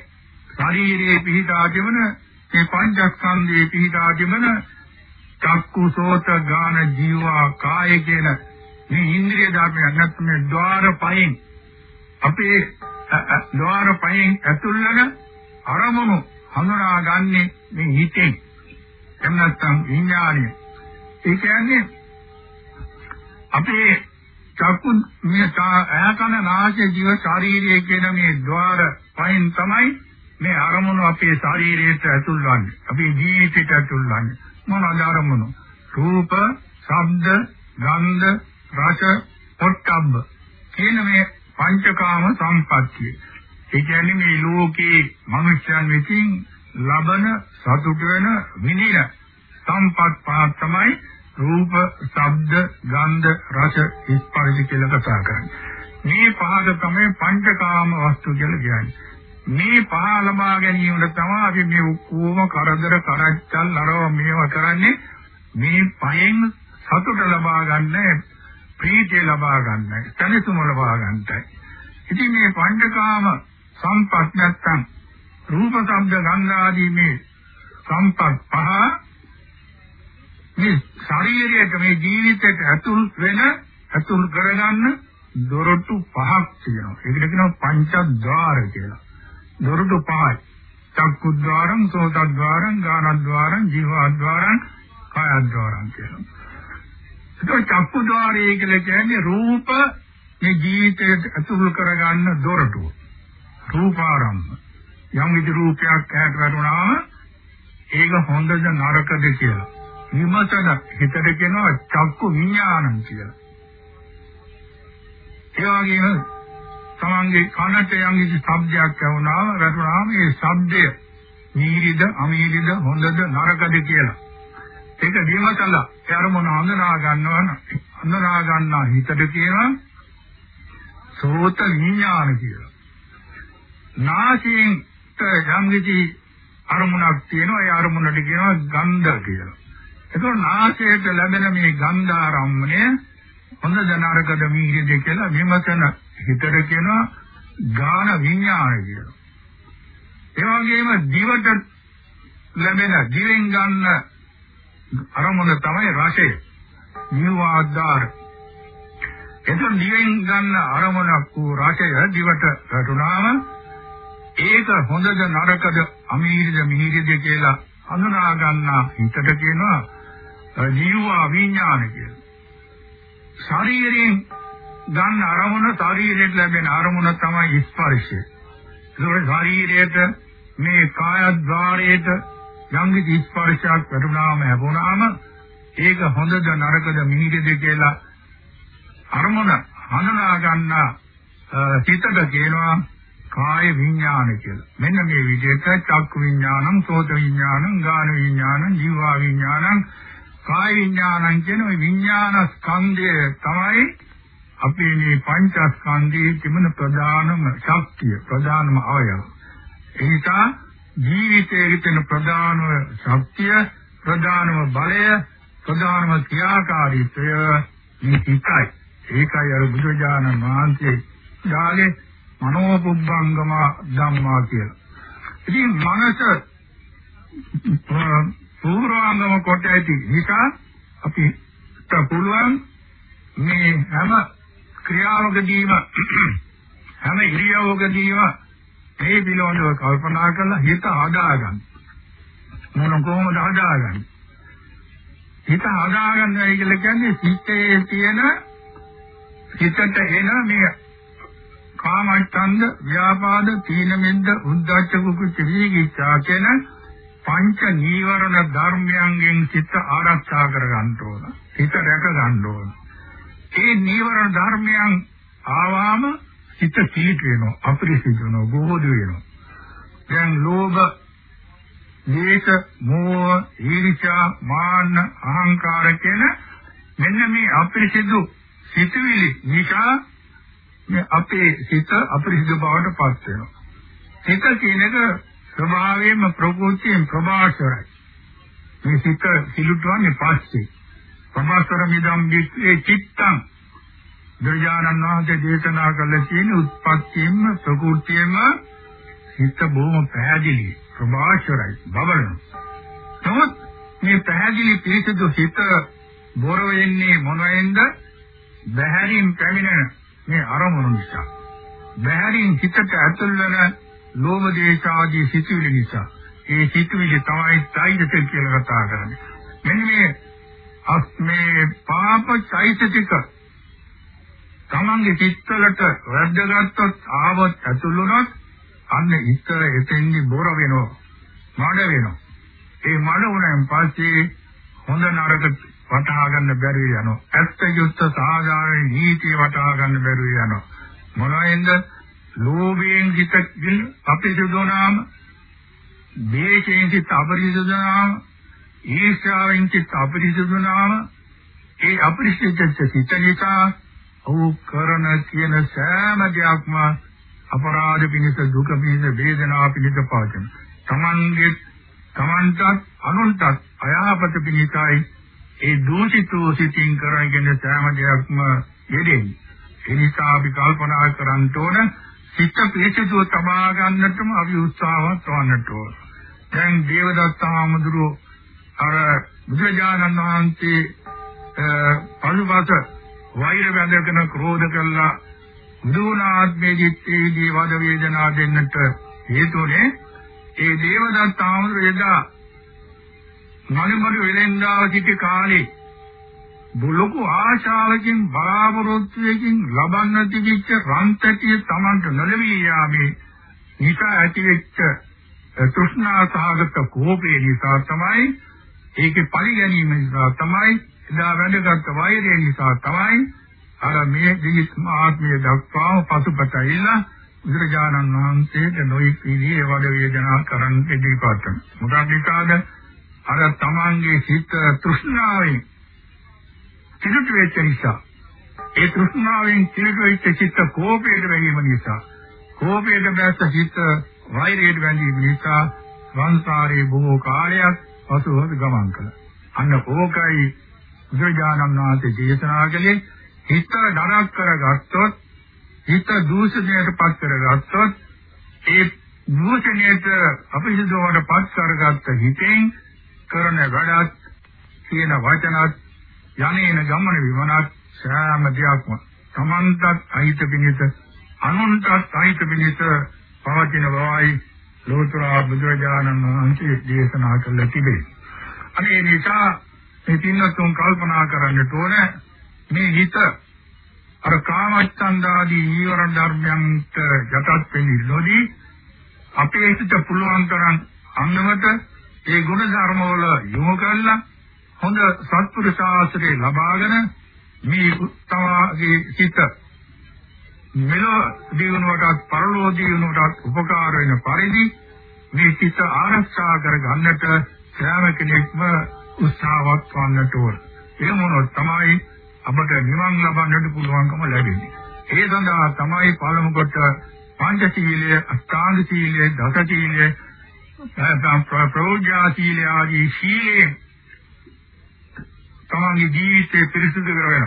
ශරීරයේ පිහිටාගෙන මේ පංචස්කන්ධයේ පිහිටාගෙන චක්කු සෝත ගාන ජීවා කාය කියන මේ ඉන්ද්‍රිය ධර්මයන් නැත්නම් මේ ద్వාර පහෙන් අපේ ద్వාර පහෙන් ඇතුල් වෙන අරමුණු හඳුනා ගන්නෙ මේ හිතෙන්. එම් නැත්නම් විඥාණය. ඒ කියන්නේ අපේ චක්කු මේ ආකන නාසය ජීව ශාරීරිය කියන මේ ద్వාර පහෙන් තමයි මේ අරමුණු අපේ ශරීරයට ඇතුල් වන්නේ අපේ ජීවිතයට ඇතුල් වන්නේ මොනවාද අරමුණු? රූප ශබ්ද ගන්ධ රස පොට්ටබ්බ කියන මේ පංචකාම සම්පත්තිය. ඒ කියන්නේ මේ ලෝකේ මනුෂ්‍යයන් විසින් ලබන සතුට වෙන විඳින සම්පත් පහක් තමයි රූප, ශබ්ද, ගන්ධ, රස, ස්පර්ශ කියලා කතා කරන්නේ. මේ පහද තමයි පංචකාම වස්තු කියලා කියන්නේ. මේ පහ ලබා ගැනීමට තමයි අපි මේ ඔක්කොම කරදර කරච්චල් නරව මේවා කරන්නේ මේ පහෙන් සතුට ලබා ගන්න ප්‍රීතිය ලබා ගන්නයි සැනසුම ලබා ගන්නයි ඉතින් මේ පංචකාම සම්පත් නැත්තම් රූප ශබ්ද ගන්ධ ආදී මේ සම්පත් පහ මේ ශරීරයට මේ ජීවිතයට ඇතුල් වෙන ඇතුල් කරගන්න දොරටු පහක් තියෙනවා. ඒකට කියනවා පංචද්වාර කියලා. දොරටු පහයි. චක්කුද්වාරං, සෝතද්වාරං, ගානද්වාරං, ජීවද්වාරං, කායද්වාරං කියලා. ඒක චක්කුද්වාරය කියලා කියන්නේ රූප මේ ජීවිතයට ඇතුල් කරගන්න දොරටුව. රූපාරම්භ. යම් විදි රූපයක් ඇහැට වැටුණාම ඒක හොඳද නරකද කියලා. විමසන හිතට කියනවා චක්කු විඥානං කියලා. ඒ වගේම තමන්ගේ කනට යම් කිසි ශබ්දයක් ඇහුණාම වැටුණාම ඒ ශබ්දය නීරිද අමීරිද හොඳද නරකද කියලා. ඒක විමසලා ඒ අරමුණ හඳුනා ගන්නවන හඳුනා ගන්නා හිතට කියනවා සෝත විඥාන කියලා. නාසයෙන් යම් කිසි අරමුණක් තියෙනවා ඒ අරමුණට කියනවා ගන්ධ කියලා. එතකොට නාසයට ලැබෙන මේ ගන්ධාරම්මණය හොඳ නරකද මිහිරද කියලා විමසන හිතට කියනවා ගාන විඥානය කියලා. ඒ වගේම දිවට ලැබෙන දිවෙන් ගන්න අරමුණ තමයි රසය. ජීවාද්දාර. එතකොට දිවෙන් ගන්න අරමුණක් වූ රසය දිවට වැටුණාම ඒක හොඳද නරකද අමීරිද මිහිරිද කියලා හඳුනා ගන්නා හිතට කියනවා ජීවා විඥාන කියලා. ශරීරයෙන් ගන්න අරමුණ ශරීරයට ලැබෙන අරමුණ තමයි ස්පර්ශය. ඒක ශරීරයට මේ කායද්්වාරයට යම් කිසි ස්පර්ශයක් වැටුණාම ලැබුණාම ඒක හොඳද නරකද මිහිරද කියලා අරමුණ හඳුනා ගන්නා සිතට කියනවා කාය විඥාන කියලා. මෙන්න මේ විදිහට චක්කු විඥානං, සෝත විඥානං, ගාන විඥානං, ජීවා විඥානං කාය විඥානං කියන ওই විඥාන ස්කන්ධය තමයි අපේ මේ පංචස්කන්ධයේ තිබෙන ප්‍රධානම ශක්තිය ප්‍රධානම අවයව. ඒ නිසා ජීවිතයේ තියෙන ප්‍රධානම ශක්තිය ප්‍රධානම බලය ප්‍රධානම ක්‍රියාකාරීත්වය මේ සිතයි. ඒකයි අර බුදුජානක මහන්සිය යාගේ මනෝපුබ්බංගම ධම්මා කියලා. ඉතින් මනස පූර්වාංගම කොට ඇති නිසා අපිට පුළුවන් මේ හැම ක්‍රියාවකදීම හැම ඉරියව්වකදීම මේ පිළිබඳව කල්පනා කරලා හිත හදාගන්න. මොන කොහොමද හදාගන්නේ? හිත හදාගන්නයි කියලා කියන්නේ සිතේ තියෙන හිතට එන මේ කාමච්ඡන්ද, ව්‍යාපාද, තීන මිද්ද, උද්ධච්ච කුච්ච විචිකිච්ඡා කියන පංච නීවරණ ධර්මයන්ගෙන් සිත ආරක්ෂා කර ගන්න ඕන. සිත රැක ගන්න ඕන. ඒ නීවරණ ධර්මයන් ආවාම සිත පිළිට වෙනවා, අපිරිසිදු වෙනවා, බොහෝද වෙනවා. දැන් ලෝභ, දේශ, මෝහ, ඊර්ෂ්‍යා, මාන්න, අහංකාර කියන මෙන්න මේ අපිරිසිදු සිතුවිලි නිසා අපේ සිත අපිරිසිදු බවට පත් වෙනවා. සිත කියන එක ස්වභාවයෙන්ම ප්‍රകൃතියෙන් ප්‍රභාස්වරයි. මේ සිත සිලුටවන්නේ පස්සේ. ප්‍රභාස්වර මිදම් විස්සේ චිත්තං දුර්ජානන් වහන්සේ දේශනා කළ තියෙන උත්පත්තියෙන්ම ප්‍රകൃතියෙන්ම සිත බොහොම පැහැදිලි ප්‍රභාස්වරයි බබලන. නමුත් මේ පැහැදිලි පිරිසිදු සිත බොර වෙන්නේ මොනෙන්ද? බහැරින් පැමිණෙන මේ අරමුණු නිසා. බහැරින් සිතට ඇතුල් වෙන ලෝභ දේශ ආදී සිතුවිලි නිසා ඒ සිතුවිලි තමයි চৈতසික කියලා කතා කරන්නේ. මෙන්න මේ අස්මේ පාප চৈতසික තමන්ගේ සිත්වලට වැඩගත්ොත් ආවත් ඇතුළුනොත් අන්න ඉතර එතෙන්දි බොර වෙනවා. මඩ වෙනවා. ඒ මඩ උනෙන් පස්සේ හොඳ නරක වටහා ගන්න බැරි වෙනවා. ඇත්ත යුත්ත සාධාරණ නීතිය වටහා ගන්න බැරි වෙනවා. මොනවෙන්ද ලෝභයෙන් හිත අපිරිසුදුනාම දේශයෙන් සිත අපරිසුදු නාම ඊර්ෂ්‍යාවෙන් සිත අපරිසුදු නාම ඒ අපරිසුද්ධ සිත නිසා ඔහු කරන කියන සෑම දෙයක්ම අපරාධ පිණිස දුක පිණිස වේදනාව පිණිස පවතින. තමන්ගේ තමන්ටත් අනුන්ටත් අයහපත පිණිසයි ඒ දූෂිතෝ සිතින් කරගෙන සෑම දෙයක්ම යෙදෙන්නේ. ඒ නිසා අපි කල්පනා කරන්න ඕන සිත පිරිසිදුව තබා ගන්නටම අපි උත්සාහවත් වන්නට ඕන. දැන් දේවදත්ත ආමඳුරෝ අර බුදුරජාණන් වහන්සේ පළුවත වෛර බැඳගෙන ක්‍රෝධ කළා බුදුනාත්මයේ දිත්තේදී වද වේදනා දෙන්නට හේතුනේ ඒ දේවදත්ත ආමඳුර එදා මනුමරු වෙලෙන්දාව සිටි කාලේ ලොකු ආශාවකින් බලාපොරොත්තුවකින් ලබන්න තිබිච්ච රන්තටිය Tamanට නොලැබී යාමේ නිසා ඇතිවෙච්ච තෘෂ්ණා සහගත කෝපේ නිසා තමයි ඒකේ පරිගැනීම නිසා තමයි එදා වැඩගත් වෛරය නිසා තමයි අර මේ දිවිස් ආත්මය දක්වාම පසුපතයිලා බුදුරජාණන් වහන්සේට නොයෙක් විදිහේ වඩ වේදනා කරන්න ඉදිරිපත් කරනවා. මොකක්ද නිසාද? අර තමන්ගේ සිත තෘෂ්ණාවෙන් කිලුට වෙච්ච නිසා ඒ තෘෂ්ණාවෙන් කිලුට වෙච්ච චිත්ත කෝපයට වැගීම නිසා කෝපයට බැස්ස චිත්ත වෛරයට වැඳීම නිසා සංසාරේ බොහෝ කාලයක් පසුව ගමන් කළා. අන්න ඕකයි බුදුජානන් වහන්සේ දේශනා කළේ හිත නරක කරගත්තොත් හිත දූෂණයට පත් කරගත්තොත් ඒ දූෂණයට අපිරිසුදුවට පත් කරගත්ත හිතෙන් කරන වැඩත් කියන වචනත් යන්නේන ගමන විමනක් සෑම දෙයක්ම තමන්ටත් අහිත පිණිස අනුන්ටත් අහිත පිණිස පවතින බවයි ලෝතර බුදුරජාණන් වහන්සේ දේශනා කළ තිබේ. අනේ නිසා මේ පින්නතුන් කල්පනා කරන්නට ඕන මේ හිත අර කාමච්ඡන්දාදී ඊවර ධර්මයන්ට යටත් වෙන්නේ නොදී අපේ හිත පුළුවන් තරම් අන්නමත ඒ ගුණ ධර්ම වල යොමු කරලා හොඳ සත්පුරුෂ ආශ්‍රය ලබාගෙන මේ උත්තමගේ සිත මෙලොව දිනුවටත් පරලොව දිනුවටත් උපකාර වෙන පරිදි මේ සිත ආරක්ෂා කර ගන්නට සෑම කෙනෙක්ම උත්සාහවත් වන්නට ඕන. ඒ මොනොත් තමයි අපට නිවන් ලබන්නට පුළුවන්කම ලැබෙන්නේ. ඒ සඳහා තමයි පළමු කොට පංචශීලය, අෂ්ටාංග සීලය, දස සීලය, ප්‍රෝඥා සීලය ආදී සීලේ තමන්ගේ ජීවිතේ පිරිසිදු කරගෙන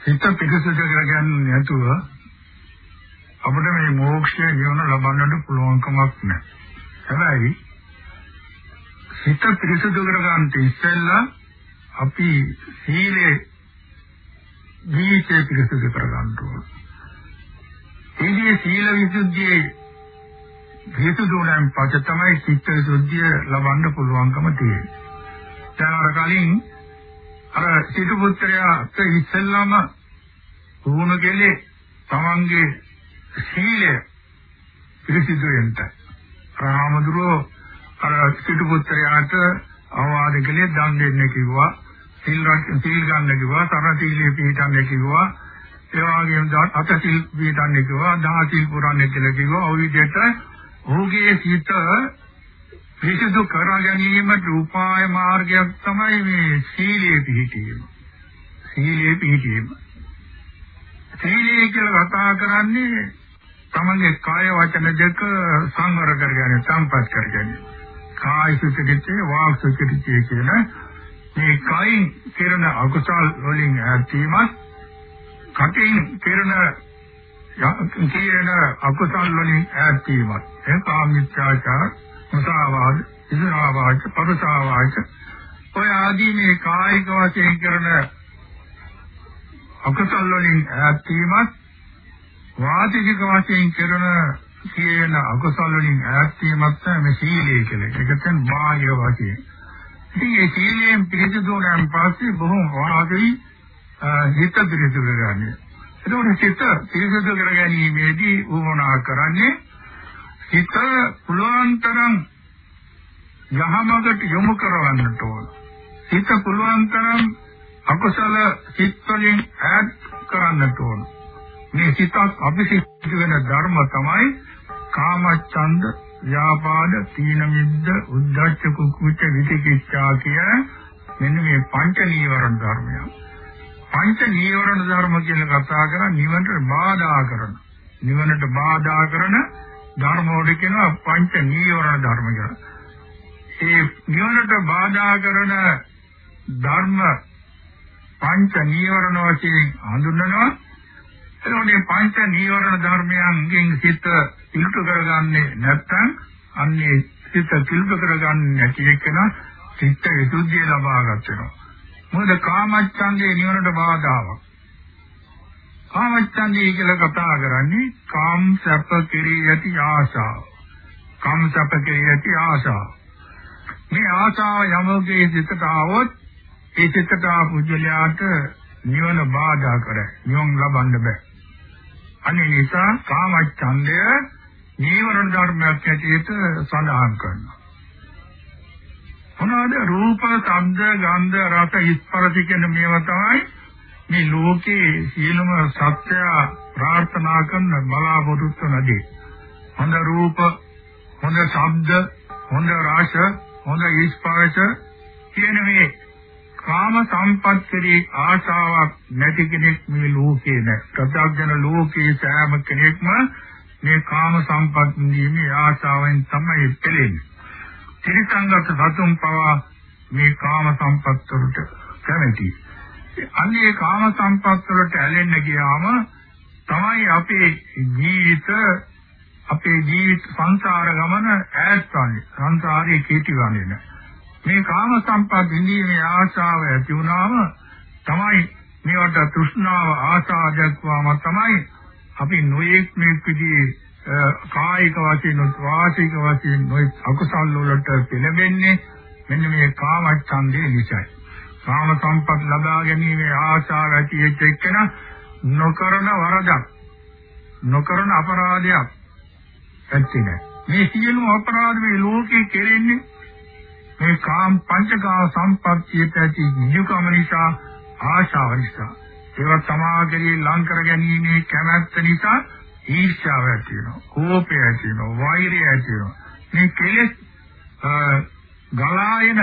හිත පිරිසිදු කරගන්න නැතුව අපිට මේ මෝක්ෂය නිවන ලබන්නට පුළුවන්කමක් නැහැ. හැබැයි හිත පිරිසිදු කරගන්න ඉස්සෙල්ලා අපි සීලේ ජීවිතේ පිරිසිදු කරගන්න ඕන. ඒ සීල විසුද්ධියේ හේතුදුණන් පස්සේ තමයි චිත්ත විසුද්ධිය ලබන්න පුළුවන්කම තියෙන්නේ. දැන් අර කලින් අර සිටු පුත්‍රයාට ඉස්සෙල්ලාම වුණ කෙලේ තමන්ගේ සීලය පිරිසිදු වෙන්න. රාමදුරෝ අර සිටු පුත්‍රයාට අවවාද කළේ දන් දෙන්න කිව්වා. සිල් සිල් ගන්න කිව්වා. තරණ සීලයේ පිළිටන්න කිව්වා. ඒ වගේම අත සිල් පිළිටන්න කිව්වා. දහ සිල් පුරන්න කියලා කිව්වා. ඔය විදිහට ඔහුගේ සිත පිරිසිදු කර ගැනීමට උපාය මාර්ගයක් තමයි මේ සීලයේ පිහිටීම. සීලයේ පිහිටීම. සීලය කියලා කතා කරන්නේ තමන්ගේ කාය වචන දෙක සංවර කරගන්න, සම්පත් කරගන්න. කාය සුචිතේ වාක් සුචිතේ කියන මේ කයින් කරන අකුසල් වලින් ඈත්වීමත් කටින් කරන කියන අකුසල් වලින් ඈත්වීමත් ඒ කාමීච්ඡාචාර මුසාවාද, ඉසාවාද, පරසාවාද ඔය ආදී මේ කායික වශයෙන් කරන අකුසල වලින් ඈත් වීමත් වාචික වශයෙන් කරන කියන අකුසල වලින් ඈත් වීමත් තමයි සීලය කියලා. ඒක තමයි බාහිර වශයෙන්. ඉතින් මේ සීලයෙන් පිළිසිදු වුණාන් පස්සේ බොහොම වාදයි හිත පිළිසිදු කරගන්නේ. එතකොට සිත පිළිසිදු කර ගැනීමේදී වුණා කරන්නේ හිත පුළුවන් තරම් යහමඟට යොමු කරවන්නට ඕන. හිත පුළුවන් තරම් අකුසල සිත් වලින් ඈඩ් කරන්නට ඕන. මේ සිතක් අපි සිද්ධ වෙන ධර්ම තමයි කාමච්ඡන්ද ව්‍යාපාද තීන මිද්ද උද්ධච්ච කුක්කුච්ච විචිකිච්ඡා කියන මෙන්න මේ පංච නීවරණ ධර්මයන් පංච නීවරණ ධර්ම කියන කතා කරා නිවනට බාධා කරන නිවනට බාධා කරන ධර්ම වලට කියනවා පංච නීවරණ ධර්ම කියලා. ඒ නිවනට බාධා කරන ධර්ම පංච නීවරණ වශයෙන් හඳුන්වනවා එතකොට මේ පංච නීවරණ ධර්මයන්ගෙන් සිත පිළිතු කරගන්නේ නැත්නම් අන්නේ සිත පිළිතු කරගන්නේ නැති එකන සිත විසුද්ධිය ලබා ගන්නවා. මොකද කාමච්ඡන්දේ නිවනට බාධාවක්. කාමච්ඡන්දේ කියලා කතා කරන්නේ කාම් සැප කෙරෙහි ඇති ආශාව. කාම් සැප කෙරෙහි ඇති ආශාව. මේ ආශාව යමෝගේ සිතට આવොත් ඒ සිතට ආපුජලයාට නිවන බාධා කරයි. නිවන ලබන්න බෑ. අනේ නිසා කාමච්ඡන්දය නීවරණ ධර්මයක් හැටියට සඳහන් කරනවා. මොනවාද රූප, ශබ්ද, ගන්ධ, රස, ස්පර්ශ කියන මේවා තමයි මේ ලෝකේ සියලුම සත්‍ය ප්‍රාර්ථනා කරන බලාපොරොත්තු නැදී. හොඳ රූප, හොඳ ශබ්ද, හොඳ රස, හොඳ ස්පර්ශ කියන මේ කාම සම්පත් කෙරේ ආශාවක් නැති කෙනෙක් මේ ලෝකේ නැහැ. ප්‍රත්‍යඥ ලෝකේ සෑම කෙනෙක්ම මේ කාම සම්පත් නිීමේ ආශාවෙන් තමයි පෙළෙන්නේ. ත්‍රිසංගත සතුම් පවා මේ කාම සම්පත් වලට කැමති. අන්නේ කාම සම්පත් වලට ඇලෙන්න ගියාම තමයි අපේ ජීවිත අපේ ජීවිත සංසාර ගමන ඈත් වන්නේ. සංසාරේ කෙටි වන්නේ නැහැ. මේ කාම සම්පත් විඳීමේ ආශාව ඇති වුණාම තමයි මේවට තෘෂ්ණාව ආශා දක්වාම තමයි අපි නොයෙක් මේ විදිහේ කායික වශයෙන් වාචික වශයෙන් නොයෙක් අකුසල් වලට පෙළඹෙන්නේ මෙන්න මේ කාම ඡන්දේ නිසායි. කාම සම්පත් ලබා ගැනීමේ ආශාව ඇති වෙච්ච එකන නොකරන වරදක් නොකරන අපරාධයක් ඇත්තේ නැහැ. මේ සියලුම අපරාධ මේ ලෝකේ කෙරෙන්නේ මේ කාම පංචකාම සම්පත්තියට ඇති නියුකම නිසා ආශාව නිසා ඒවා සමාගයේ ලං කර ගැනීමේ කැමැත්ත නිසා ඊර්ෂ්‍යාව ඇති වෙනවා කෝපය ඇති වෙනවා වෛරය ඇති වෙනවා මේ කෙලෙස් ගලායන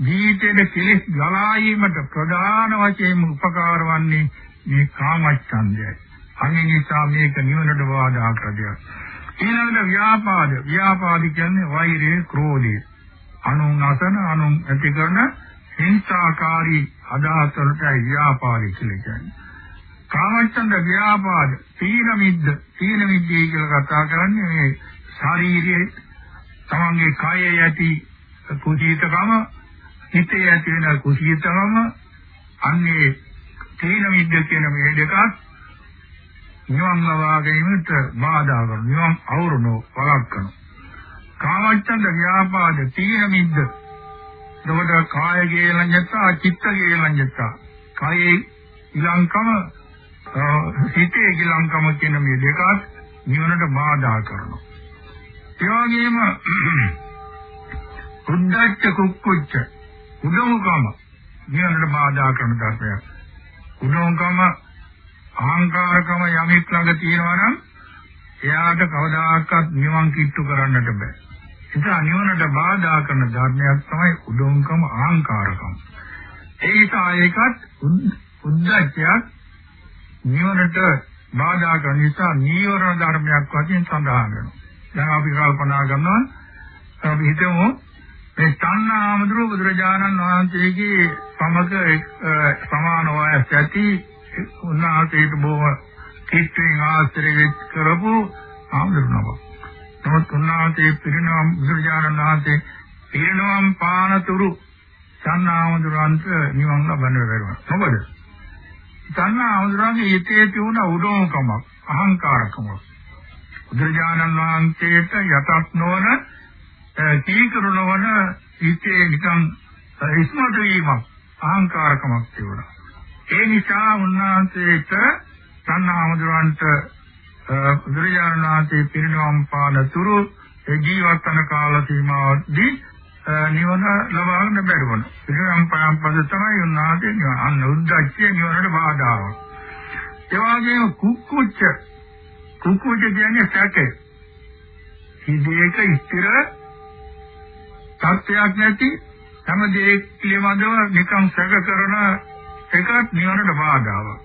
ජීවිතයේ කෙලෙස් ගලායීමට ප්‍රධාන වශයෙන් උපකාර වන්නේ මේ කාමච්ඡන්දයයි අනිත් නිසා මේක නිවනට බාධා කරදයක්. ඊළඟට ව්‍යාපාද. ව්‍යාපාද කියන්නේ වෛරය ක්‍රෝධය. අනුන් අසන අනුන් ඇති කරන හිංසාකාරී අදහස් වලට ව්‍යාපාරී කියලා කියන්නේ. කාමච්ඡන්ද ව්‍යාපාද තීන මිද්ද. තීන මිද්දී කියලා කතා කරන්නේ මේ ශාරීරියේ තමන්ගේ කායයේ ඇති කුසීතකම හිතේ ඇති වෙන කුසීතකම අන්නේ තීන මිද්ද කියන මේ දෙකත් නිවන් ලබා ගැනීමට බාධා කරනවා. නිවන් අවුරුනෝ වළක්වනවා. කාමච්ඡන්ද ව්‍යාපාද තීන මිද්ද එතකොට කාය ගේලඤ්ඤතා චිත්ත ගේලඤ්ඤතා කායේ ඊලංකම හිතේ ඊලංකම කියන මේ දෙකත් නිවනට බාධා කරනවා ඒ වගේම උද්දච්ච කුක්කුච්ච උදෝකම නිවනට බාධා කරන ධර්මයක් උදෝකම අහංකාරකම යමෙක් ළඟ තියෙනවා නම් එයාට කවදාකවත් නිවන් කිට්ටු කරන්නට බෑ ඒක නිවනට බාධා කරන ධර්මයක් තමයි උඩුම්කම අහංකාරකම. ඒක ආයකත් උද්දච්චයක් නිවනට බාධා කරන නිසා නීවරණ ධර්මයක් වශයෙන් සඳහන් වෙනවා. දැන් අපි කල්පනා කරනවා අපි හිතමු මේ තණ්හාමඳුර බුදුරජාණන් වහන්සේගේ සමග සමාන වයස ඇති උන්වහන්සේට බොහොම කිත්වෙන් ආශ්‍රය කරපු ආමඳුරනවා. නමුත් උන්වහන්සේ පිරිනවම් බුදුරජාණන් වහන්සේ පිරිනවම් පානතුරු සන්නාමඳුරන්ට නිවන් ලබන්න බැරුණා. මොකද? සන්නාමඳුරන්ගේ හිතේ තියුණ උඩෝකමක්, අහංකාරකමක්. බුදුරජාණන් වහන්සේට යටත් නොවන තීකරු නොවන හිතේ නිකන් ඉස්මතු වීමක්, අහංකාරකමක් තිබුණා. ඒ නිසා උන්වහන්සේට සන්නාමඳුරන්ට බුදුරජාණන් වහන්සේ පිරිනවම් පාන තුරු ජීවත් වන කාල සීමාවදී නිවන ලබා ගන්න බැරි වුණා. පිරිනවම් පාන පද තමයි උන්වහන්සේ නිවන අන්න උද්දච්චය නිවනට බාධාවක්. ඒ වගේම කුක්කුච්ච කුක්කුච්ච කියන්නේ සැකේ. සිදේක ස්ථිර තත්ත්වයක් නැති හැම දෙයක් පිළිබඳව නිකන් සැක කරන එකක් නිවනට බාධාවක්.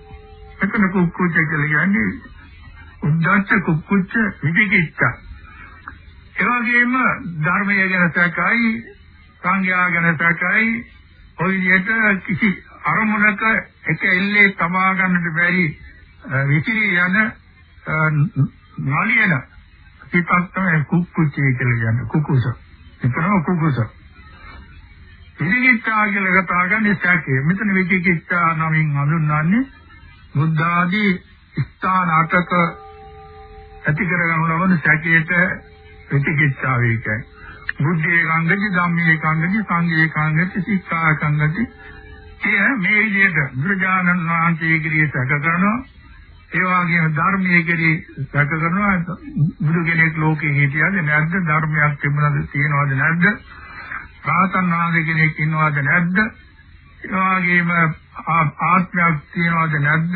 එතන කුක්කුච්ච කියලා කියන්නේ උද්දච්ච කුක්කුච්ච විදිකිච්ච. ඒ වගේම ධර්මය ගැන සැකයි සංඥා ගැන සැකයි ඔය විදිහට කිසි අරමුණක එක එල්ලේ තබා ගන්නට බැරි විචිරී යන නලියන සිතක් තමයි කුක්කුච්චේ කියලා කියන්නේ කුකුස. එතන කුකුස. විචිකිච්ඡා කියලා කතා කරන්නේ සැකේ. මෙතන විචිකිච්ඡා නමින් හඳුන්වන්නේ බුද්ධ ආදී ස්ථාන අටක ඇති කරගනු ලබන සැකයට විචිකිච්ඡා වේකයි. බුද්ධේ කංගති ධම්මේ කංගති සංඝේ කංගති සික්ඛා කංගති කිය මේ විදිහට බුදුජානන් වහන්සේ කිරිය සැක කරනවා ඒ වගේම ධර්මයේ කෙරේ සැක කරනවා. බුදු කෙනෙක් ලෝකේ හිටියද නැද්ද? ධර්මයක් තිබුණද තියෙනවද නැද්ද? රාතන් වහන්සේ කෙනෙක් ඉන්නවද නැද්ද? ඒ වගේම ආත්මයක් තියෙනවද නැද්ද?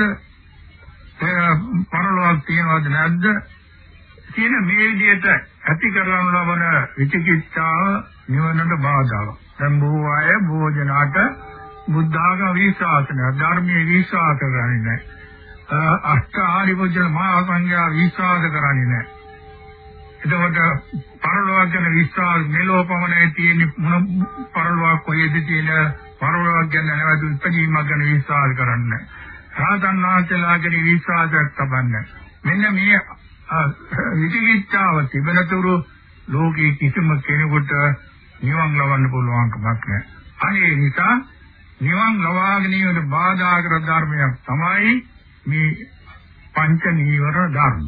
පරලෝකයක් තියෙනවද නැද්ද? කියන මේ විදිහට ඇති කරගන්න ලබන විචිකිච්ඡාව නිවනට බාධාවක්. දැන් බොහෝ අය භෝජනාට බුද්ධාගම විශ්වාස නැහැ ධර්මයේ විශ්වාස කරන්නේ නැහැ. අෂ්ටාරි පුජ්‍ය මහා සංඝයා විශ්වාස කරන්නේ නැහැ. එතකොට පරලෝක ගැන විශ්වාස මෙලෝපමනේ තියෙන මොන පරලෝක කොහෙද තියෙන පරලෝක ගැන නැවත ඉපදීමක් ගැන විශ්වාස කරන්නේ රාතන් වහන්සේලා ගැන විශ්වාසයක් තබන්නේ මෙන්න මේ විචිකිච්ඡාව තිබෙනතුරු ලෝකේ කිසිම කෙනෙකුට නිවන් ලබන්න පුළුවන් කමක් නැහැ. අනේ නිසා නිවන් ලබාගෙන යන බාධා කර ධර්මයක් තමයි මේ පංච නීවරණ ධර්ම.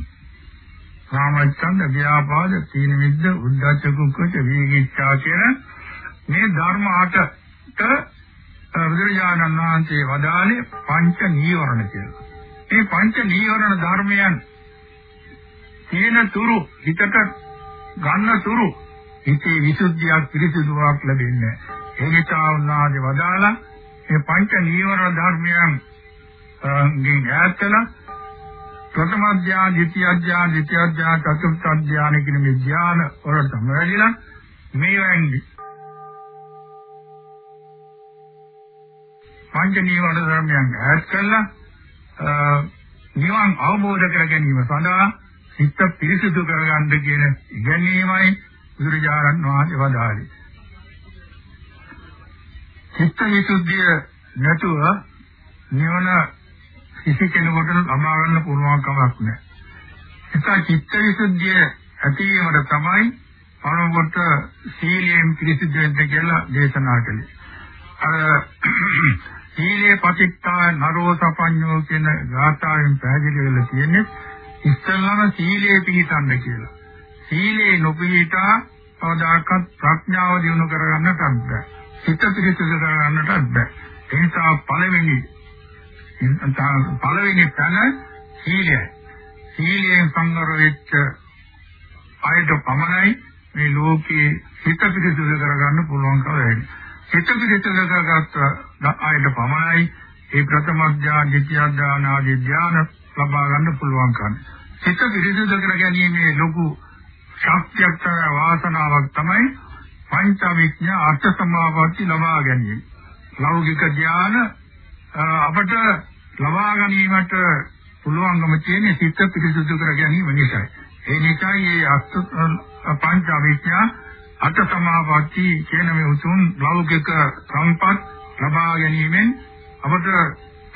කාමච්ඡන්ද ව්‍යාපාද තීන මිද්ද උද්ධච්ච කුක්කුච්ච වීගිච්ඡා කියන මේ ධර්ම අටට බුදුරජාණන් වහන්සේ වදාළේ පංච නීවරණ කියලා. මේ පංච නීවරණ ධර්මයන් තියෙන තුරු හිතට ගන්න තුරු හිතේ විසුද්ධියක් පිරිසිදුවක් ලැබෙන්නේ. ඒ නිසා උන්වහන්සේ වදාලා මේ පංච නීවරණ ධර්මයන් ගෙන් ඈත්ලා ප්‍රථම අධ්‍යාන, ද්විතිය අධ්‍යාන, ද්විතිය අධ්‍යාන, චතුර්ථ අධ්‍යාන කියන මේ ධ්‍යාන වලට සමවැදිලා මේවෙන් පංච නීවරණ ධර්මයන් ඈත් කළා නිවන් අවබෝධ කර ගැනීම සඳහා සිත පිරිසිදු කරගන්න කියන ඉගැන්වීමයි බුදුරජාණන් වහන්සේ වදාළේ. චිත්ත විසුද්ධිය නැතුව නිවන කිසි කෙනෙකුට ලබා ගන්න පුළුවන් කමක් නැහැ. ඒක චිත්තවිසුද්ධිය ඇතිවීමට තමයි පරමකොට සීලයෙන් පිරිසිදු වෙන්න කියලා දේශනා කළේ. අර සීලේ පතිත්තා නරෝ සපඤ්ඤෝ කියන ගාථාවෙන් පැහැදිලි වෙලා තියෙන්නේ ඉස්සල්ලාම සීලේ පිහිටන්න කියලා. සීලේ නොපිහිටා කවදාකවත් ප්‍රඥාව දිනු කරගන්නට බැහැ. සිත පිරිසිදු කරගන්නට බැහැ. ඒ නිසා පළවෙනි පළවෙනි තැන සීලයයි. සීලයෙන් සංවර වෙච්ච අයට පමණයි මේ ලෝකේ හිත පිරිසිදු කරගන්න පුළුවන්කම වෙන්නේ. හිත පිරිසිදු කරගත්ත අයට පමණයි ඒ ප්‍රථම ඥාන, ද්විතිය ඥාන ආදී ඥාන ලබා ගන්න පුළුවන්කම. හිත පිරිසිදු කර ගැනීමේ ලොකු ශක්තියක් තමයි වාසනාවක් තමයි පංචවිඥා අර්ථ සමාපatti ලබා ගැනීම. ලෞකික ඥාන අපට ලබා ගැනීමට පුළුවන්කම තියෙන සිත පිරිසුදු කර ගැනීම නිසායි. ඒ නිසායි මේ අස්ත පංච අවිද්‍යා අට සමාපatti කියන මේ උතුම් ලෞකික සම්පත් ලබා ගැනීමෙන් අපට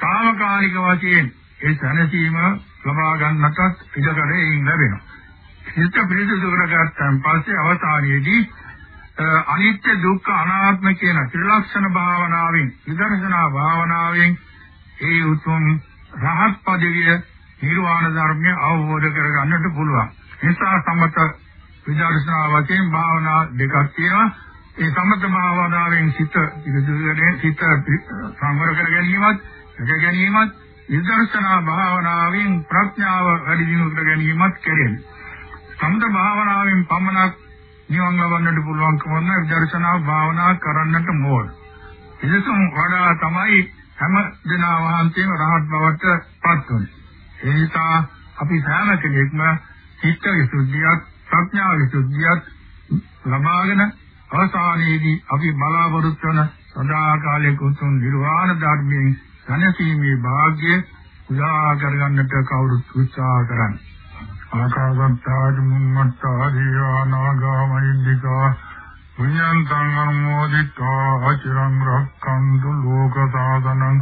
සාමකාලික වශයෙන් ඒ සැනසීම ලබා ගන්නටත් ඉඩකඩ ලැබෙනවා. සිත පිරිසුදු කරගත්තන් පස්සේ අවසානයේදී අනිත්‍ය දුක්ඛ අනාත්ම කියන ත්‍රිලක්ෂණ භාවනාවෙන් විදර්ශනා භාවනාවෙන් ඒ උතුම් රහත් පදවිය නිර්වාණ ධර්මය අවබෝධ කරගන්නට පුළුවන්. නිසා සමත විදර්ශනා වශයෙන් භාවනා දෙකක් තියෙනවා. ඒ සමත භාවනාවෙන් සිත ඉදිරියට සිත සංවර කර ගැනීමත්, දැක ගැනීමත්, විදර්ශනා භාවනාවෙන් ප්‍රඥාව වැඩි දියුණු කර ගැනීමත් කෙරෙන. සමත භාවනාවෙන් පමණක් නිවන් ලබන්නට පුළුවන්කම නැහැ විදර්ශනා භාවනා කරන්නට ඕන. එදසම් වඩා තමයි හැම දෙනා වහන්සේම රහත් බවට පත් වුණේ. ඒ නිසා අපි සෑම කෙනෙක්ම චිත්ත විසුද්ධියක් ප්‍රඥා විසුද්ධියත් ලබාගෙන අවසානයේදී අපි බලාපොරොත්තු වන සදාකාලික උතුම් නිර්වාණ ධර්මයෙන් දැනසීමේ වාග්ය උදා කරගන්නට කවුරුත් උත්සාහ කරන්නේ. ආකාශත්තාජ මුම්මත්තා දීවානාගා මහින්దికා පුඤ්ඤන්තං අනුමෝදිත්වා අචිරං රක්ඛන්තු ලෝක සාසනං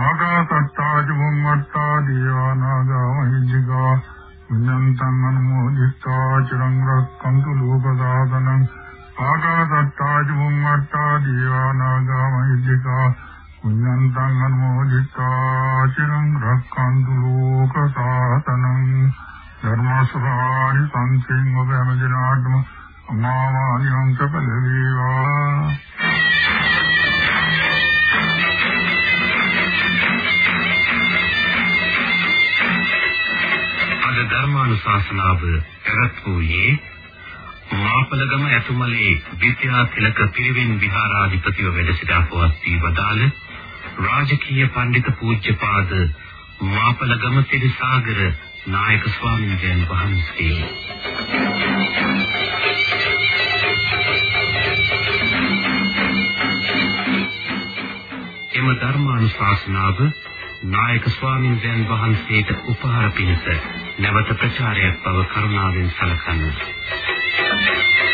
ආකාසත්තා චුම්මත්තා දීවානාගා මහිද්దికා පුඤ්ඤන්තං අනුමෝදිත්වා අචිරං රක්ඛන්තු ලෝක සාසනං ආකාසත්තා චුම්මත්තා දීවානාගා මහිද්దికා පුඤ්ඤන්තං අනුමෝදිත්වා අචිරං රක්ඛන්තු ලෝක සාසනං ධර්මාසුභානි සංසෙන් ඔබ හැම දිනාටම වංශ බල වේවා අද ධර්මානුශාසනාව පැවැත්වුවේ මාපලගම ඇතුමලේ විද්‍යා තිලක පිරිවෙන් විහාරාධිපතිව වැඩ සිටා පවත්වී වදාළ රාජකීය පඬිත පූජ්‍යපාද මාපලගම තිරිසාගර නායක ස්වාමීන් වහන්සේ. එම ධර්මානුශාසනාව නායක ස්වාමීන් වහන්සේට උපහාර පිණිස නැවත ප්‍රචාරයක් බව කරුණාවෙන් සැලකන්නේ.